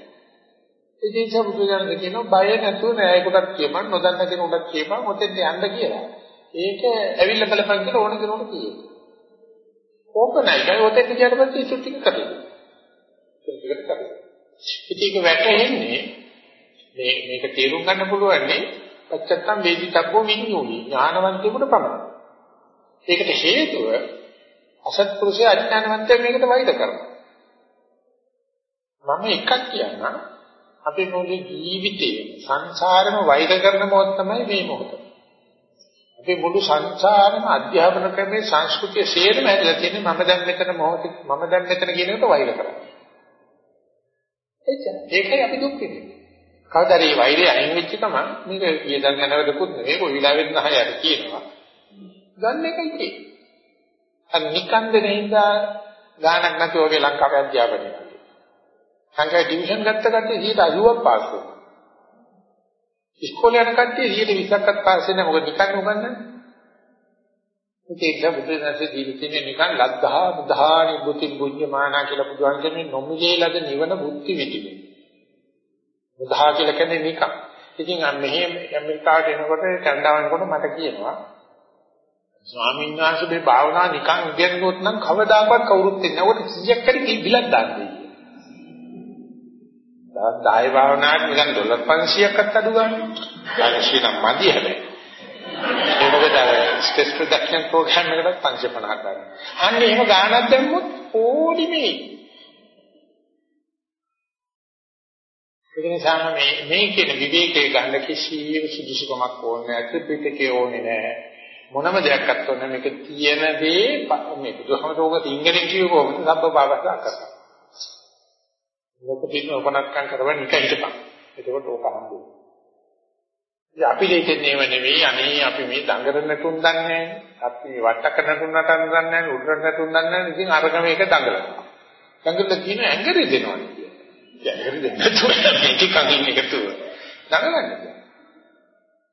ඒ නිසා බුදුදහම කියනවා බය නැතුව නෑ ඒකටත් කියපන් නොදන්න කෙනෙකුටත් කියපන් ඔතෙන් යන්න කියලා. ඒක ඇවිල්ලා බලපන් කියලා ඕන කෙනෙකුට කියනවා. ඕක නෑ. ඒ ඔතෙන් ගියාට පස්සේ ඉතුරු ටික කරලා. ඉතුරු ටික කරලා. ඉතින් ඒක වැටෙන්නේ මේ මේක තේරුම් ගන්න පුළුවන් නේ පච්චත්තම් වේදිතබ්බෝ විඤ්ඤෝනි ඥානවන්තයෙකුට පමණයි. ඒකට හේතුව අසත්පුරුෂය අඥානවන්තය මේකට වෛර කරනවා. මම එකක් කියන්නම් අපේ මොලේ ජීවිතේ සංසාරෙම වෛර කරන මොහොත තමයි මේ මොහොත. අපේ මුළු සංසාරෙම අධ්‍යාපන ක්‍රමයේ සංස්කෘතිය සේරම හැදලා තියෙන්නේ මම දැන් මෙතන මොහොතේ මම දැන් මෙතන කියන එකට වෛර කරන්නේ. එච්චර. ඒකයි අපි දුක් විඳින්නේ. කවදාද මේ වෛරය අයින් වෙච්ච ගමන් මේක වියදම් නැවදකුත් නෙවෙයි කොයි වෙලාවෙත් නහයට කියනවා. ගන්න එකයි තියෙන්නේ. අර නිකන්ද නෙහින්දා ගානක් නැතුව වගේ ලංකාවේ අධ්‍යාපනය. සංකල්ප ඩිවිෂන් ගත්ත කට්ටිය 80ක් පාස් වෙනවා. ඉස්කෝලේ යන කට්ටිය 120ක්වත් පාස් වෙන්නේ මොකද නිකන් උගන්නන්නේ? ඒක බුදුදහමේ ජීවිතේ නිකන් ලද්දා බුධානි බුති බුඤ්ඤමානා කියලා බුදුන් කියන්නේ නොමිලේලද නිවන බුද්ධි විදිහේ. බුධා කියලා කියන්නේ නිකන්. ඉතින් අන්න මෙහෙම ඇමරිකාවට එනකොට කැනඩාවට මට කියනවා ස්වාමීන් වහන්සේ මේ භාවනා නිකන් ඉගෙනුනොත් නම් කවදාකවත් කවුරුත් එන්නේ නැහැ. ඔකට 100ක් හරි බිලක් දාන්නේ. දාය භාවනාවට නිකන් ඩොලර් 500ක්වත් අඩු ගන්න. යාළුවෝ නම් මදි හැබැයි. ඒ මොකද අර ස්ට්‍රෙස් රිඩක්ෂන් ප්‍රෝග්‍රෑම් එකකට 550ක් ගන්න. අන්න එහෙම ගාණක් දැම්මොත් ඕනිමේ. ඒ නිසා මේ මේ කියන විවේකයේ ගන්න කිසියම් සුදුසුකමක් ඕනේ නැහැ. ත්‍රිපිටකේ ඕනේ නැහැ. මොනම දෙයක්වත් ඕනේ මේක තියෙන දේ මේ බුදුහමතෝක ඉංග්‍රීසි කියව කොහොමද සබ්බ පාවසා කරනවා. ලෝක පිටන උපනක්කම් කරවන්න එක හිටපන්. එතකොට ඕක හම්බුනේ. ඉතින් අපි දෙකෙන්නේ ඒව නෙවෙයි අනේ අපි මේ දඟර නැතුන් දන්නේ අපි වට්ටක නැතුන් නටන්න දන්නේ නැහැ උඩරට නැතුන් දන්නේ නැහැ ඉතින් අරග මේක දඟලනවා. දඟලලා කියන ඇඟරි දෙනවා කියන්නේ. ඇඟරි දෙන්න තුන මේක කමින් එකතු. දඟලන්නේ.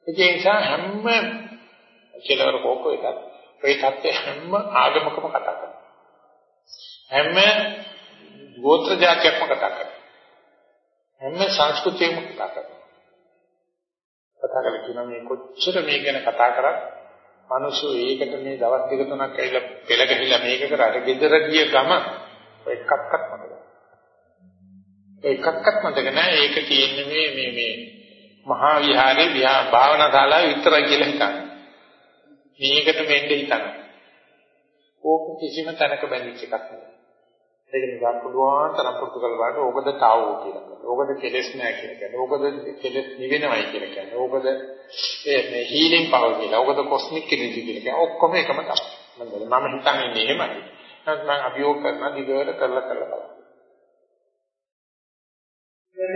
ඒ නිසා හැම කෙලවර කෝකෝයටත් ඒ தත්ත්වය හැම ආගමකම කතා කරනවා. හැම ගෝත්‍ර જાතියක්ම කතා කරනවා. හැම සංස්කෘතියක්ම කතා කරනවා. කතා කරලා කියනවා මේ කොච්චර මේ ගැන කතා කරත් මිනිස්සු ඒකට මේ දවස් දෙක තුනක් ඇවිල්ලා පෙළ ගහිලා මේක කරාට gedara ගිය ගම එකක්වත් මතක එකක්වත් මතක නැහැ ඒක තියෙන්නේ මේ මේ මේ මහා විහාරේ විහා භාවනා ශාලාව විතරයි කියලා හිතන්නේ මේකට වෙන්න හිතන්නේ ඕක කිසිම තැනක බැඳිච්ච එකක් නෙවෙයි ඒක නිසා පුළුවන් තරම් පුරුදු කරලා බලන්න ඕකද තාවෝ කියලා කියනවා. ඕකද කෙලෙස් නැහැ කියලා කියනවා. ඕකද කෙලෙස් නිවෙනවයි කියලා කියනවා. ඕකද මේ හීලින් පවර් කියලා. ඕකද කොස්මික් එනර්ජි කියලා කියනවා. ඔක්කොම එකම තමයි. මම හිතන්නේ එහෙමයි. නමුත් මම අභියෝග කරන දිගට කරලා කරලා බලන්න. What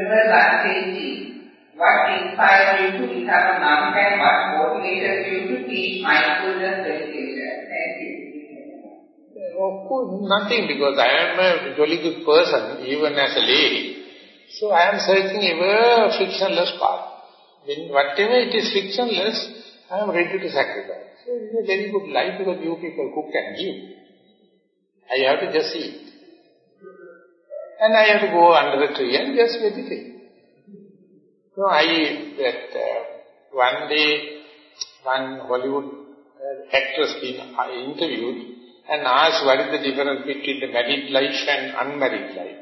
inspired you to become a monk and what motivated you to teach mindfulness meditation? Thank you. Of course, nothing because I am a jolly good person, even as a lady. So I am searching ever frictionless path. When whatever it is frictionless, I am ready to sacrifice. So it is a very good life because you people cook and give. I have to just eat. And I have to go under the tree and just meditate. So I, that uh, one day, one Hollywood uh, actress being interviewed, and asked what is the difference between the married life and unmarried life.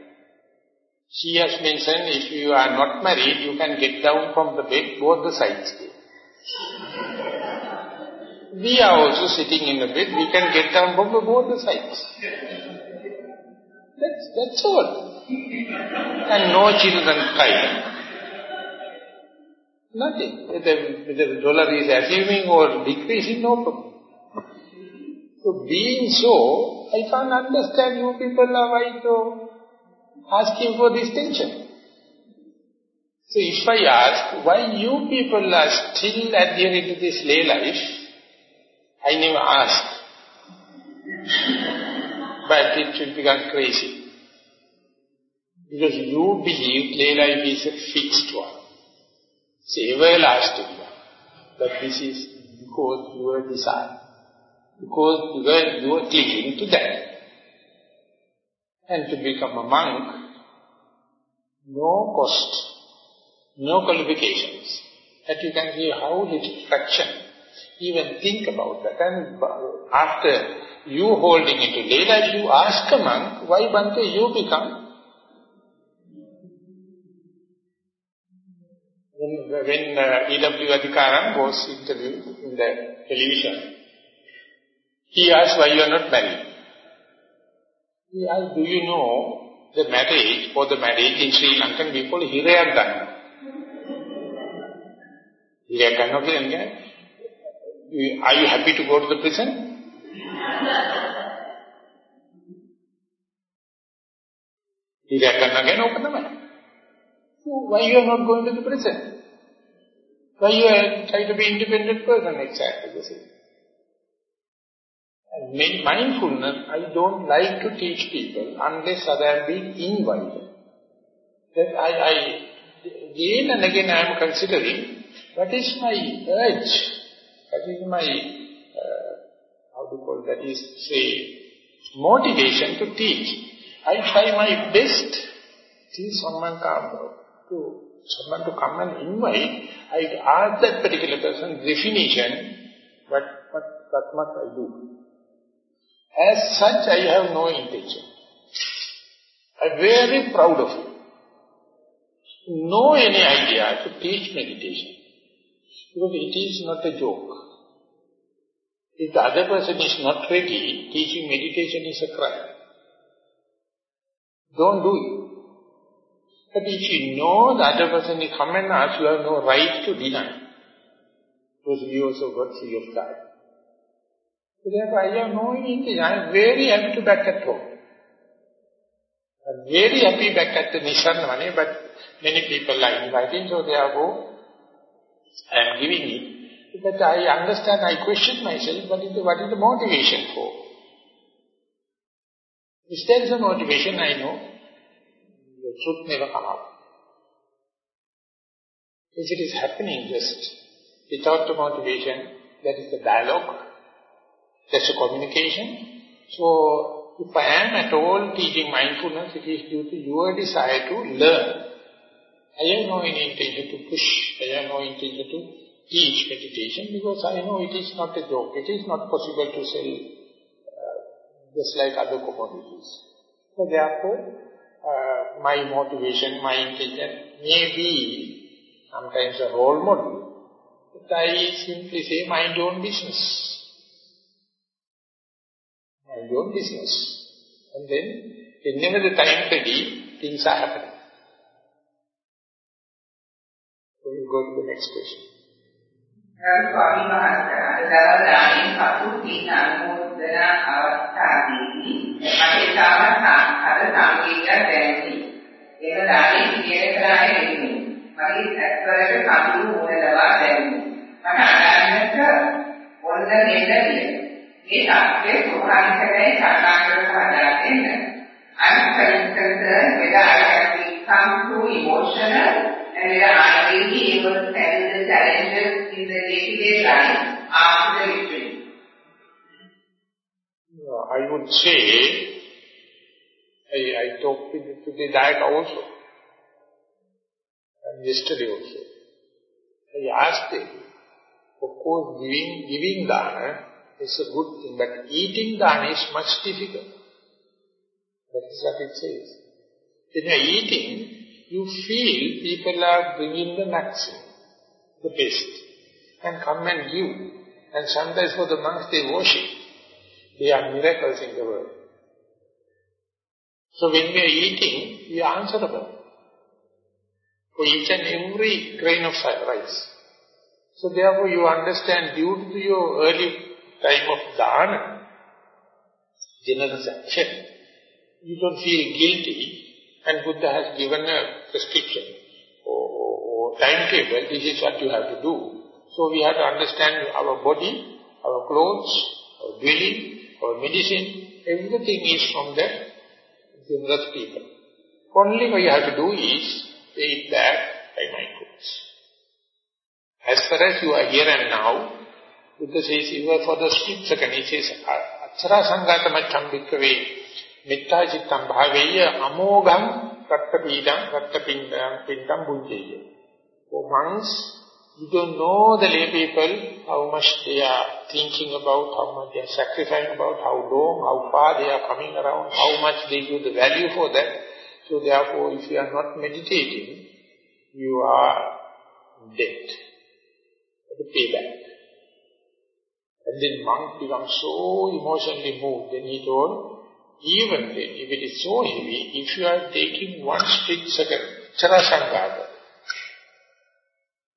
She has mentioned if you are not married, you can get down from the bed both the sides. we are also sitting in the bed, we can get down from both the sides. That's, that's all. and no children cry. Nothing. Whether, whether the dollar is achieving or decreasing, no problem. So being so, I can't understand you people are why so asking for this tension. So if I ask why you people are still adhering to this lay life, I never ask. but it will become crazy. Because you believe life is a fixed one. It's everlasting one. But this is because your desire because you are, you are clinging to that. And to become a monk, no cost, no qualifications. That you can see how little fraction. Even think about that. And after you holding it today that you ask a monk, why Bhante you become? When, when uh, E.W. Adhikaran was interviewed in the television, he asked why you are not married. He asked, do you know the marriage or the marriage in Sri Lankan we call Hirayagdana? Hirayagdana, are you happy to go to the prison? Iraq and again, okay. So why you are not going to the prison? Why you are trying to be independent person? Exactly this same. And mindfulness, I don't like to teach people unless I am being invited. That I, I, again and again I am considering what is my urge, what is my that, is say, motivation to teach. I try my best till someone come to someone to come and invite, I ask that particular person definition, what, what, what must I do? As such, I have no intention. I'm very proud of it. No any idea to teach meditation. Because it is not a joke. If the other person is not ready, teaching meditation is a crime. Don't do it. But if you know the other person is come and ask, you have no right to deny. Because we also got free of time. So therefore I have no intention. I am very happy to back at home. I am very happy back at the Nishan money, but many people are inviting, so therefore I am giving it. But I understand, I question myself, what is the, what is the motivation for? If there is a motivation, I know, the truth never come out. If it is happening just without the motivation, that is the dialogue, that's the communication. So, if I am at all teaching mindfulness, it is due to your desire to learn. I have no intention to push, I have no intention to teach meditation because I know it is not a joke. It is not possible to sell just like other commodities. So therefore, uh, my motivation, my intention may be sometimes a role model, but I simply say mind your own business. Mind your own business. And then, whenever the time ready, things are happening. So we'll go to the next question. ස්වාමීන් වහන්සේ අද දවල් දාණයෙන් පසු තීන අනුමෝදනා අවස්ථාවේදී මට තාම අර සංකේතයක් දැනෙන්නේ. ඒක දාණයෙන් පිළියෙල කරාය නෙමෙයි. මගේ ඇස්වලට කඳුළු මොනලවා දැනෙන්නේ. මට අඩන්නට පොල්ල නෙල්ලවිය. මේ තාක්ෂේ සෝහානිකනේ සාකාරව හදාගන්න. I'm concerned whether I and whether I will be able to handle the challenges in the day-to-day life after the retreat. Uh, I would say, I, I talked to, the diet also, and yesterday also. I asked him, of course giving, giving dana is a good thing, but eating dana is much difficult. That is what it says. Are eating, you feel people are bringing the maximum, the best, and come and give. And sometimes for the monks they worship. They are miracles in the world. So when we are eating, we are answerable for each and every grain of rice. So therefore you understand due to your early time of dana, generous action, you don't feel guilty and Buddha has given a prescription or, or, or timetable, this is what you have to do. So we have to understand our body, our clothes, our dwelling, our medicine, everything is from the generous people. Only what you have to do is it back by mindfulness. As far as you are here and now, Buddha says, even for the split second, he says, Achara sangata macham bhikkhave මෙත්තා චිත්තම් භාවේය අමෝඝං රත්ත පීඩං රත්ත පින්ඩං පින්ඩං බුද්ධේය. For monks, you don't know the lay people, how much they are thinking about, how much they are sacrificing about, how long, how far they are coming around, how much they give the value for that. So therefore, if you are not meditating, you are dead. The payback. And then monk becomes so emotionally moved, then he told, even then, if it is so heavy, if you are taking one split second, chara sangata,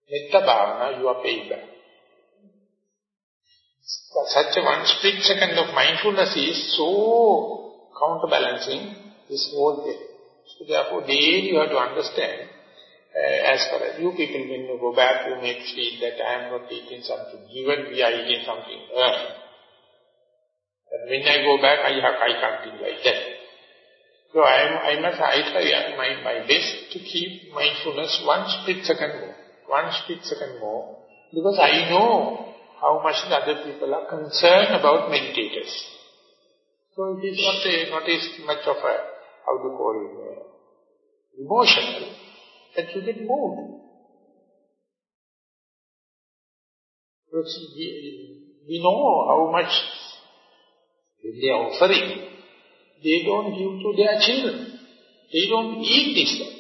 metta bhavana, you are paying back. such a one split second of mindfulness is so counterbalancing this whole thing. So therefore, daily you have to understand, uh, as far as you people, when you go back, you may feel that I am not eating something given, we are eating something earned. And when I go back, I, have, I can't think like that. So I, am, I must, I try my, my best to keep mindfulness one split second more, one split second more, because I know how much the other people are concerned about meditators. So it is not a, not as much of a, how do you call it, emotional, that you get moved. Because we know how much they are offering, they don't give to their children. They don't eat this stuff.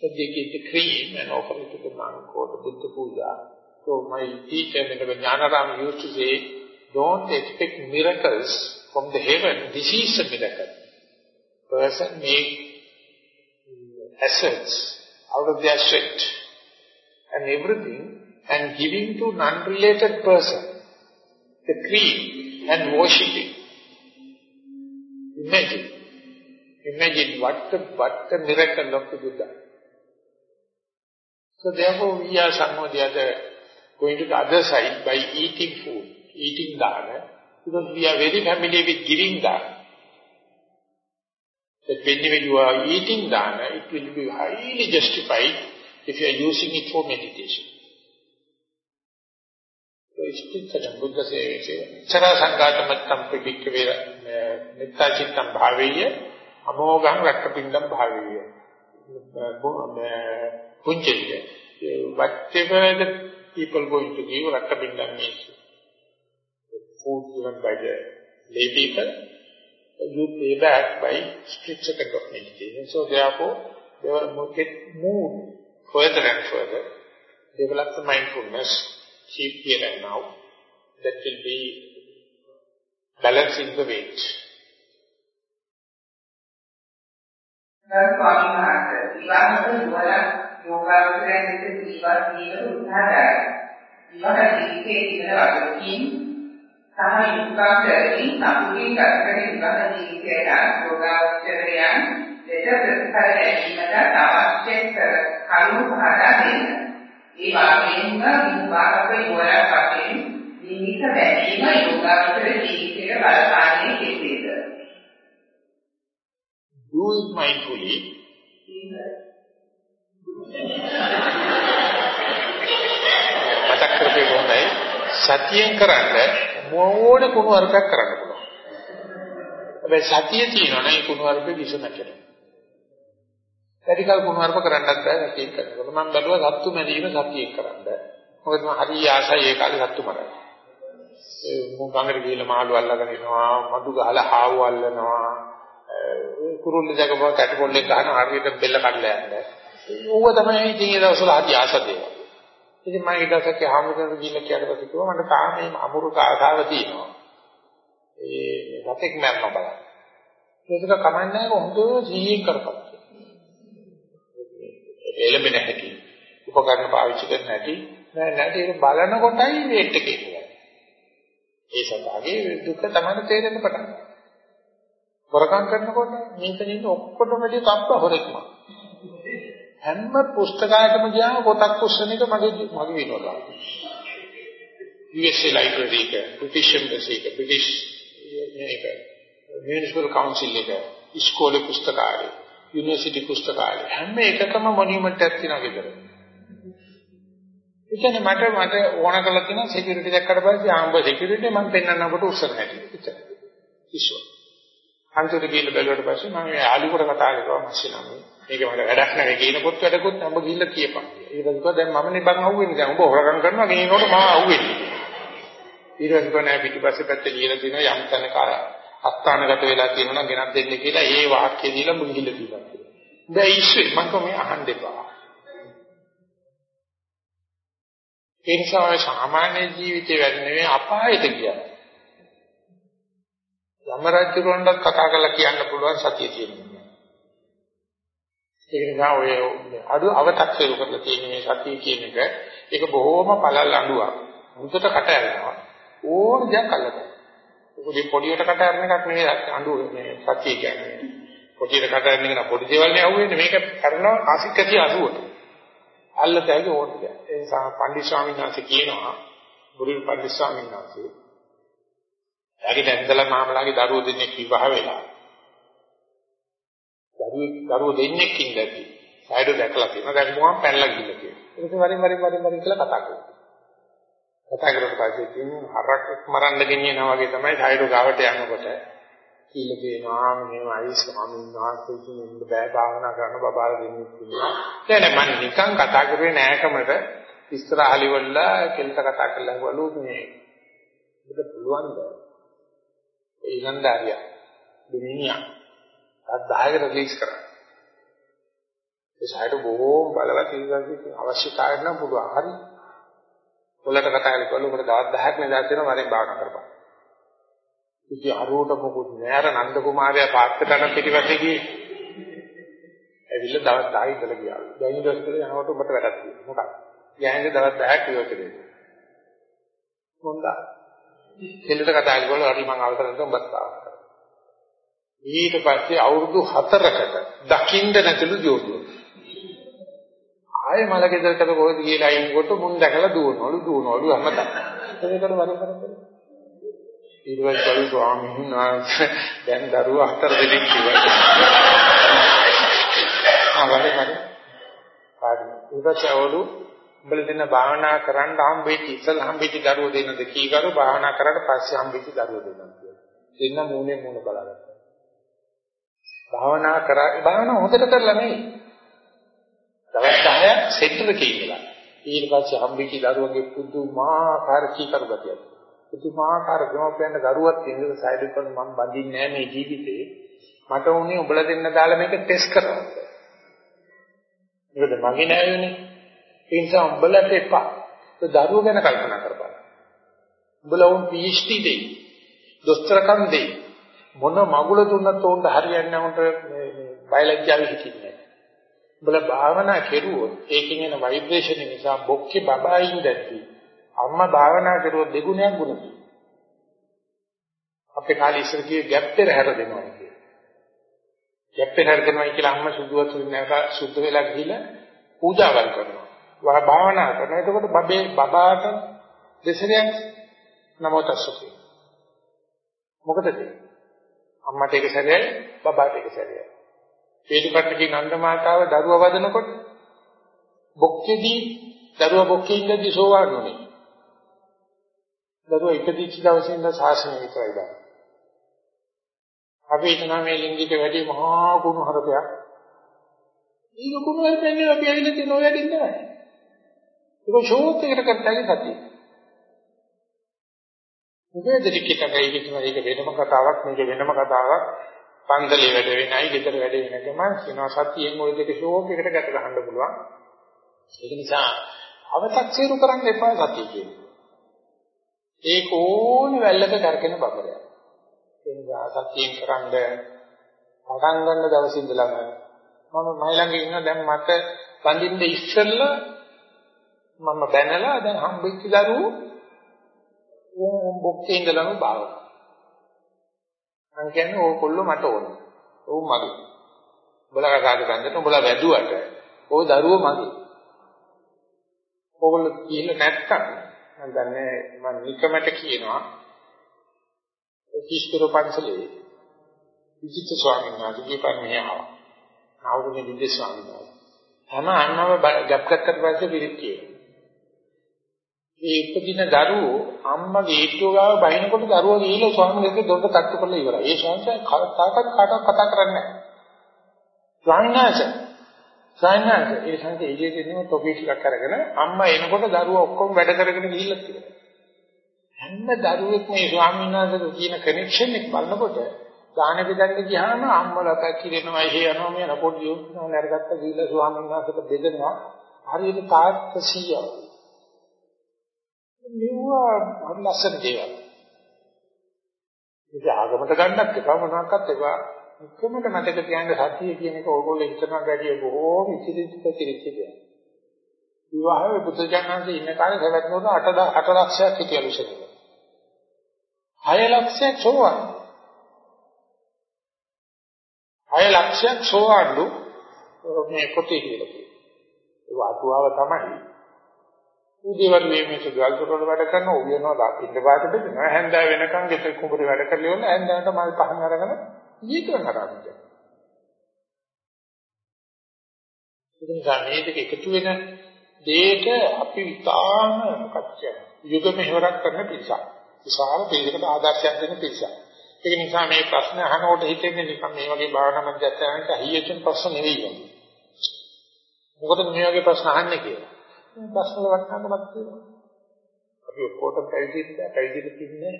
But they get the cream and offer it to the monk or the Buddha Puja so my teacher, Jnanaram used to say, don't expect miracles from the heaven. This is a miracle. Person make mm, assets out of their sweat and everything and giving to non-related person the cream and worshipping. Imagine. Imagine what the, what the miracle of the Buddha. So therefore we are some of the other going to the other side by eating food, eating dana, because we are very familiar with giving dana. That whenever you are eating dana, it will be highly justified if you are using it for meditation. So, istikkadam buddha sevese, chara sangatamattam pibhikkave nittachittam bhaveya, amogam rakkapindam bhaveya. Punjaya. Whatever the people going to give Rattabindam means food given by the lay you pay back by second of meditation. So therefore, they will get further and further, develop the mindfulness, keep here and now. That will be balancing the weight. ස්වාමීන් වහන්සේ යෝගාවචරයෙන් දෙක ජීවත් වීම උත්සාහ කරයි. ඊළඟ ජීවිතයේ තිබෙන වගකීම් සහ යුක්තාන්තරයෙන් සතුටින් ගතකරන ඉබඳ ජීවිතයට යෝගාවචරයන් දෙක ප්‍රතිඵල ගැනීමට අවශ්‍ය කරුණු පහදා දෙන්න. ඒ වගේම විභාගක ඉවරක් වශයෙන් නිමිත බැඳීම යෝගාවචර ජීවිතයට බලපාන්නේ කෙසේද? Do it mindfully. මතක් කරපේ කොහොමයි සතියෙන් කරන්න මොන කුණු වර්ගයක් කරන්න පුළුවන්. හැබැයි සතිය තියෙනවා නේ කුණු වර්ගෙ විසම කරනවා. වැඩිකල් කුණු වර්ග කරන්නත් බෑ සතියෙන් කරනකොට මම බැලුවා සත්තු මැරීම සතියෙන් කරන්න. මොකද මම හරි ආසයි ඒ කාලේ සත්තු මරන්න. ඒ මොන් ගඟට ගිහලා මාළු අල්ලගෙන එනවා මඩු ගහලා හාවු අල්ලනවා කුරුල්ල ජගව කැටකොල්ලෙක් ගහන හරියට බෙල්ල කඩලා යන්නේ. ඌව තමයි ඉතින් ඒ දවස්වල හරි ආස දේවල්. ඉතින් මම ඊට පස්සේ හාමුදුරුවෝ ගිහින් කියන්න පස්සේ කිව්වා මට තාම මේ අමුරු කාසාව තියෙනවා. ඒ රතෙක් මරන්න බලන්න. ඒක කමන්නේ හොඳ ජීයෙන් කරපන්. එළඹෙන හැටි. උපකරණ පාවිච්චි කරන හැටි නෑ නැටි ඒක බලන කොටයි වේට් එකේ ඉන්නේ. ඒ සතාගේ දුක තමයි තේරෙන්න පටන් ගන්නවා. වරකම් කරනකොට මේකෙන් ඔක්කොටම වැඩි තප්ප හොරෙක්ම. හැම පුස්තකයකම ගියාම පොතක් පුස්සන එක මගේ මගේ විනෝදයක්. USA library එක, British embassy එක, British මේක, municipal council එක, ඉස්කෝලේ පුස්තකාලය, යුනිවර්සිටි පුස්තකාලය හැම එකකම මොනියුමන්ට් එකක් තියෙනවා විතර. එතන මට මට ඕන කරලා තියෙන security දැක්කට පස්සේ ආම්බ security මම පෙන්වන්න අපට උත්සාහ නැති. එච්චර. ඉස්සෝ. අන්තිමට ගිහින් බැලුවට පස්සේ මම යාළුවට කතා කරලා මැෂින් නම් මේක මට වැඩක් නැහැ කියනකොත් වැඩකුත් උඹ ගිහිල්ලා කියපන්. ඊට පස්සේ කිව්වා දැන් මම නේ බං අහුවෙන්නේ දැන් උඹ හොරගම් කරනවා ගෙනිනකොට මම අහුවෙන්නේ. ඊට පස්සේ කිව්වා නෑ පිටිපස්සේ පැත්තේ ලියලා තියෙනවා යම් තැනක අස්ථානගත වෙලා තියෙනවා නම් ගෙනත් දෙන්න කියලා ඒ වාක්‍ය දීලා උඹ ගිහිල්ලා තියෙනවා. දැන් ඉස්සේ මම කොහොම අහන්න දෙපා. ඒ නිසා සාමාන්‍ය ජීවිතේ වැඩ නෙවෙයි අපායට කියන්නේ. යම රජුරවණ්ඩත් කතා කරලා කියන්න පුළුවන් සතිය තියෙනවා. ඒක නිසා ඔය අඩු අව탁සේරු කරලා තියෙන මේ සතිය කියන එක ඒක බොහොම පළල් අඬුවක්. මුදට කට ඇරෙනවා. ඕන දෙයක් අල්ලගන්න. පොඩි පොඩියට කට අරන එකක් නෙවෙයි අඬු මේ සත්‍ය කියන්නේ. පොඩියට කට අරන එක පොඩි දේවල් නේ අහුවෙන්නේ මේක කරනවා ආසිකති 80ට. අල්ලතැයි ඕන දෙයක්. ඒ නිසා පණ්ඩිත ස්වාමීන් වහන්සේ කියනවා බුදුන් පණ්ඩිත ස්වාමීන් වහන්සේ එයාගේ දැන්දලා මාමලාගේ දරුවෝ දෙන්නෙක් විවාහ වෙලා. දරුවෝ දරුවෝ දෙන්නෙක් ඉඳදී සයිඩ් දැකලා තියෙනවා. දැන් මොකක්ම පැනලා ගිහලා තියෙනවා. ඒක වරින් වරින් වරින් වරින් කියලා කතා කරනවා. කතා කරලා පස්සේ ඉතින් හරක් මරන්න ගෙනියනවා වගේ තමයි සයිඩ් ගාවට යනකොට කියලා කියනවා මෙහෙමයි ස්වාමීන් වහන්සේ ඉන්න බෑ භාවනා කරන බබාල දෙන්නේ කියලා. දැන් මම නිකන් කතා කරුවේ නෑකමට ඉස්සර අලිවල කෙල්ට කතා කරලා හවලු මේ ඔබට පුළුවන්ද? ඒ ඉලන්දාරියා දෙමිනියා අත් 10කට රිලීස් කරා. ඒ සයිඩ් බොහෝම බලවත් ඉඳන් අවශ්‍යතාවයක් නම් පුළුවන්. හරි. පොළට කතා කරලා ඔබට දවස් 10ක් නේද තියෙනවා වරෙන් භාවනා කරපන්. ඉතින් අරෝට මොකුත් නෑර නන්ද කුමාරයා පාත්තටන පිටිපස්සේ ගියේ. ඇවිල්ලා දවස් 10 ඉඳලා ගියා. දැන් ඊට පස්සේ යනකොට ඔබට වැඩක් තියෙනවා. මොකක්ද? යන්නේ දවස් 10ක් ඉවර කරේ. හොඳයි. කෙල්ලට කතා කරලා හරි මම අවසර දෙන්න ඔබත් ආවා. ඊට පස්සේ අවුරුදු 4කට දකින්න නැතිලු ජෝඩුව. ආයෙ මල ගෙදරකට කොහෙද කියලා අයින්කොට මුන් දැකලා දුවනවලු දුවනවලු හැමදාම. ඒකට වරි කරන්නේ. ඊට පස්සේ කවි ස්වාමීන් වහන්සේ දැන් දරුවා හතර දෙනෙක් ඉවරයි. ආ වරි වරි. පාඩි. ඊට පස්සේ අවුරු උඹල දෙන භාවනා කරන්න හම්බෙච්ච ඉස්සල් හම්බෙච්ච දරුවෝ දෙන්නද කීකරු භාවනා කරලා පස්සේ හම්බෙච්ච දරුවෝ දෙන්නද කියලා. දෙන්න මූණේ මූණ බලගත්තා. භාවනා කරා භාවනා හොඳට කරලා නෙවෙයි. දවස් 10ක් සෙට්ටර කියලා. ඊට පස්සේ හම්බෙච්ච දරුවගේ පුදුමාකාර කීකරු ගතියක්. පුදුමාකාර ගමපෙන්න දරුවක් ඉඳලා සයිඩ් එකට මම බඳින්නේ නැහැ මේ ජීවිතේ. මට උනේ උඹලා දෙන්න දාලා මේක ටෙස්ට් කරන්න. මොකද මගේ නෑයෝනේ. ඒ නිසා උඹලට එපා. ඒ දරුවෝ ගැන කල්පනා කරපන්. උඹලා උන් PhD දෙයි. දොස්තරකම් දෙයි. මොන මගුල දුන්නත් උන්ට හරියන්නේ නැහැ උන්ට මේ බයලජ්ජාවේ හිටින්නේ. උඹලා භාවනා කෙරුවොත් ඒකෙන් එන ভাইබ්‍රේෂන් නිසා බොක්කේ බබායින් දැක්කී. අම්මා භාවනා කරුවොත් දෙගුණයක් ගුණ තියෙනවා. අපේ කාලේ ඉස්සර කියේ ගැප් පෙරහැර දෙනවා කියලා. ගැප් පෙරහැර දෙනවා කියලා අම්මා සුදුවත් නැක සුද්ධ වෙලා ගිහිල්ලා පූජාවල් කරනවා. වා භාවනා කරනවා. එතකොට බබේ බබාට දෙසරයක් නමෝතස්සකේ. මොකටද? අම්මට එක සැරයයි බබාට එක සැරයයි. පිළිපැත්තකින් නන්ද මාතාව දරුවා වදනකොට බොක්කේදී දරුවා බොක්කේ ඉඳදී සෝවාන් වුණේ. දරුවා ඉපදිච්ච දවසේ ඉඳන් සාසනය විතරයි දාන. අපි හිතන මේ ලිංගික වැඩි මහා ගුණ හරපයක්. ඊග ගුණ හරපෙන්නේ අපි ඇවිල්ලා තියෙන ඔය වැඩින් තමයි. ඒක ෂෝක් එකකට කරතයි සතිය. මොකද දෙකකටයි කියනවා ඒක වෙනම කතාවක් මේක වෙනම කතාවක්. පන්දලේ වැඩ වෙනයි, ගෙදර වැඩ වෙනකම කියනවා සතියෙන් ওই දෙක ෂෝක් එකකට ගැට ගහන්න පුළුවන්. ඒක නිසා අවතක්සේරු කරන්න එපා සතිය කියන්නේ. ඒ කෝණ වැල්ලක කරගෙන බබරයක්. ඒ නිසා සතියෙන් කරන්නේ පටන් ගන්න දවසේ ඉඳලම මම මයි ළඟ ඉන්න දැන් මට වඳින්න ඉස්සෙල්ලා මම බැනලා දැන් හම්බෙච්ච දරුවෝ උන් බොක්කේ ඉඳලම බානවා. මං කියන්නේ ඕකොල්ලෝ මට ඕනේ. ඕ මගේ. උඹලා කතාද ගන්නට උඹලා වැදුවට ඕ දරුවෝ මගේ. ඕගොල්ලෝ කියලා නැත්තම් මම දන්නේ මම නිකමට කියනවා කිස්තර පන්සලේ විචිත්‍ර ස්වාමීන් වහන්සේ කියපන්නේ ආවා. ආවුරුනේ විදේ ස්වාමීන් වහන්සේ. හැම අන්නව ගැප් ගත්තට පස්සේ පිළිත් කියනවා. මේ උපදින දරුවෝ අම්මගේ ඊට්ටුව ගාව බහිනකොට දරුවා ගිහිල්ලා ස්වාමීන් වහන්සේ දොරට තට්ටු කරලා ඉවරයි. ඒ ස්වාමීන් කාටවත් කාටවත් කතා කරන්නේ නැහැ. ස්වාමීන් වහන්සේ ස්වාමීන් වහන්සේ ඒ සංකේ එළියෙදී තොපි ටිකක් අරගෙන අම්මා එනකොට දරුවා ඔක්කොම වැඩ කරගෙන ගිහිල්ලා තියෙනවා. හැම දරුවෙක් මේ ස්වාමීන් වහන්සේට තියෙන කනෙක්ෂන් එක බලනකොට දාන බෙදන්න ගියාම අම්මලා පැකිලෙනවා එහෙ යනවා මේ පොඩි යොන්නා නරගත්ත ගිහිල්ලා ස්වාමීන් වහන්සේට බෙදෙනවා හරියට තාත්ත සීයා මෙවුවා හරි ලස්සන දේවල්. ඒක ආගමට ගන්නත් එපා මොනවාක්වත් එපා. එකමද මතක තියාගන්න සතිය කියන එක ඕගොල්ලෝ හිතනවා වැඩි බොහෝම ඉතිරිච්ච තිරිච්ච දෙයක්. විවාහයේ පුදුජානන්සේ ඉන්න කාලේ සවැත් නෝන 8 8 ලක්ෂයක් හිටියලු ශරීරය. 6 ලක්ෂයක් සෝවාන්. 6 ලක්ෂයක් සෝවාන්ලු මේ පොතේ කියලා කියනවා. ඒ වාතුවාව තමයි. උදේවරු මේ මේක ගල්තොටවල වැඩ කරන ඔය වෙනවා පිට පාට දෙනවා. හැන්දෑ වෙනකන් ගෙත කුඹුරේ වැඩ කරලා ඉවරලා හැන්දෑවට මල් පහන් අරගෙන ඊතර කරාද. ඉතින් මේ දෙක එකතු වෙන දෙයක අපි විතාම මොකක්ද යුග මෙහෙවරක් කරන පිරිසක්. විශාල පිළිකට ආදර්ශයක් දෙන පිරිසක්. ඒක නිසා මේ ප්‍රශ්න අහනකොට හිතෙන්නේ නිකන් මේ වගේ භාවනා මධ්‍යස්ථානයක හයියෙන් ප්‍රශ්න නෙවෙයි වගේ. මොකද මේ වගේ ප්‍රශ්න අහන්නේ කියලා. මේ ප්‍රශ්න වල වටිනාකමක් තියෙනවා. අපි ඔක්කොටම පැවිදි පැවිදි තින්නේ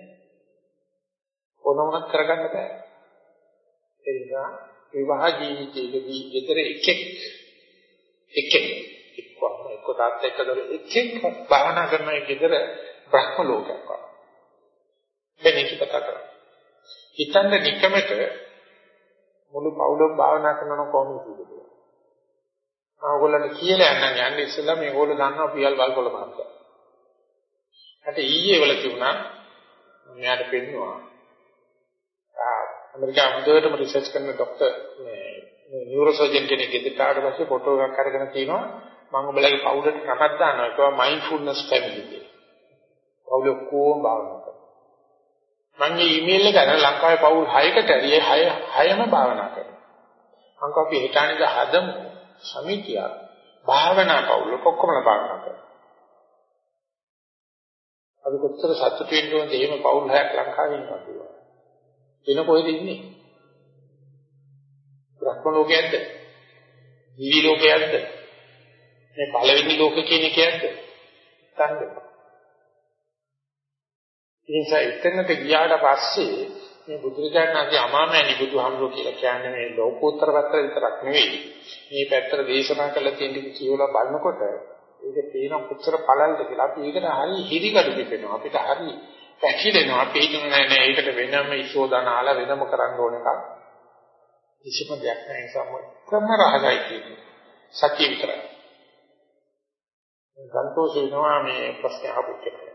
ඕනමක් කරගන්න බෑ. ඒ නිසා විවාහ ජීවිතයේදී විතර එකෙක් එකෙක් එක්කම එක්ක තාත්තා එක්කදොර එකෙක් භාවනා කරන එකේදර බ්‍රහ්ම ලෝකයක් වගේ. වෙන්නේ කතා කරා. හිතන්න නිකමට මුළු පවුලම භාවනා කරනවා කොහොමද කියන්නේ. මම ඔයගොල්ලන්ට කියලා යන්න යන්නේ ඉස්සෙල්ලා මේගොල්ලෝ දන්නවා පියල් වල්කොල මාත්‍ර. අට ඊයේ වල තිබුණා මෙයාට පෙන්නවා. ආ ඇමරිකාව හොඳටම රිසර්ච් කරන ડોක්ටර් මේ නියුරෝසර්ජන් කෙනෙක් ගෙදරට ආවට පස්සේ ෆොටෝ එකක් අරගෙන තිනවා මම ඔයාලගේ පවුලට නමක් දානවා ඒකවා මයින්ඩ්ෆුල්නස් ෆැමිලි කියලා. පවුල කොහොම භාවනා කරනවා. මම ඊමේල් එක අර ලංකාවේ පවුල් 6කට ඇරියේ 6 6ම භාවනා කරනවා. මම කවපි හිතානින්ද හදමු සමිතිය භාවනා පවුල ඔක්කොමලා භාවනා කරනවා. අපි කොච්චර සතුටු වෙන්න ඕනද එහෙම පවුල් 6ක් ලංකාවේ ඉන්නවා කියලා. වෙන කොහෙද ඉන්නේ? බ්‍රහ්ම ලෝකයේද? දිවි ලෝකයේද? මේ පළවෙනි ලෝක කියන එකයේද? තන්නේ. ඉතින් එතනට ගියාට පස්සේ මේ බුදුරජාණන් වහන්සේ අමාමෑණි බුදුහාමුදුරුවෝ කියලා කියන්නේ මේ ලෝකෝත්තර පැත්ත විතරක් නෙවෙයි. මේ පැත්තට දේශනා කළ තියෙන කියවලා බලනකොට ඒක තේන කොච්චර පළල්ද කියලා අපි ඒකට හරි හිරිකඩු පිටෙනවා. අපිට හරි පැකිලෙනවා. අපි හිතන්නේ නෑ නෑ ඒකට වෙනම ඉෂෝදානාලා වෙනම කරන්න ඕන එකක්. කිසිම දෙයක් නැහැ සම්ම ක්‍රම රහසයි කියන්නේ. සත්‍ය විතරයි. සන්තෝෂ වෙනවා මේ ප්‍රශ්න අහපු කෙනා.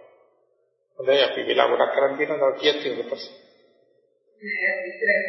හොඳයි අපි වෙලා ගොඩක් කරන් තියෙනවා තව කීයක් තියෙනවද ප්‍රශ්න? නෑ විතරයි.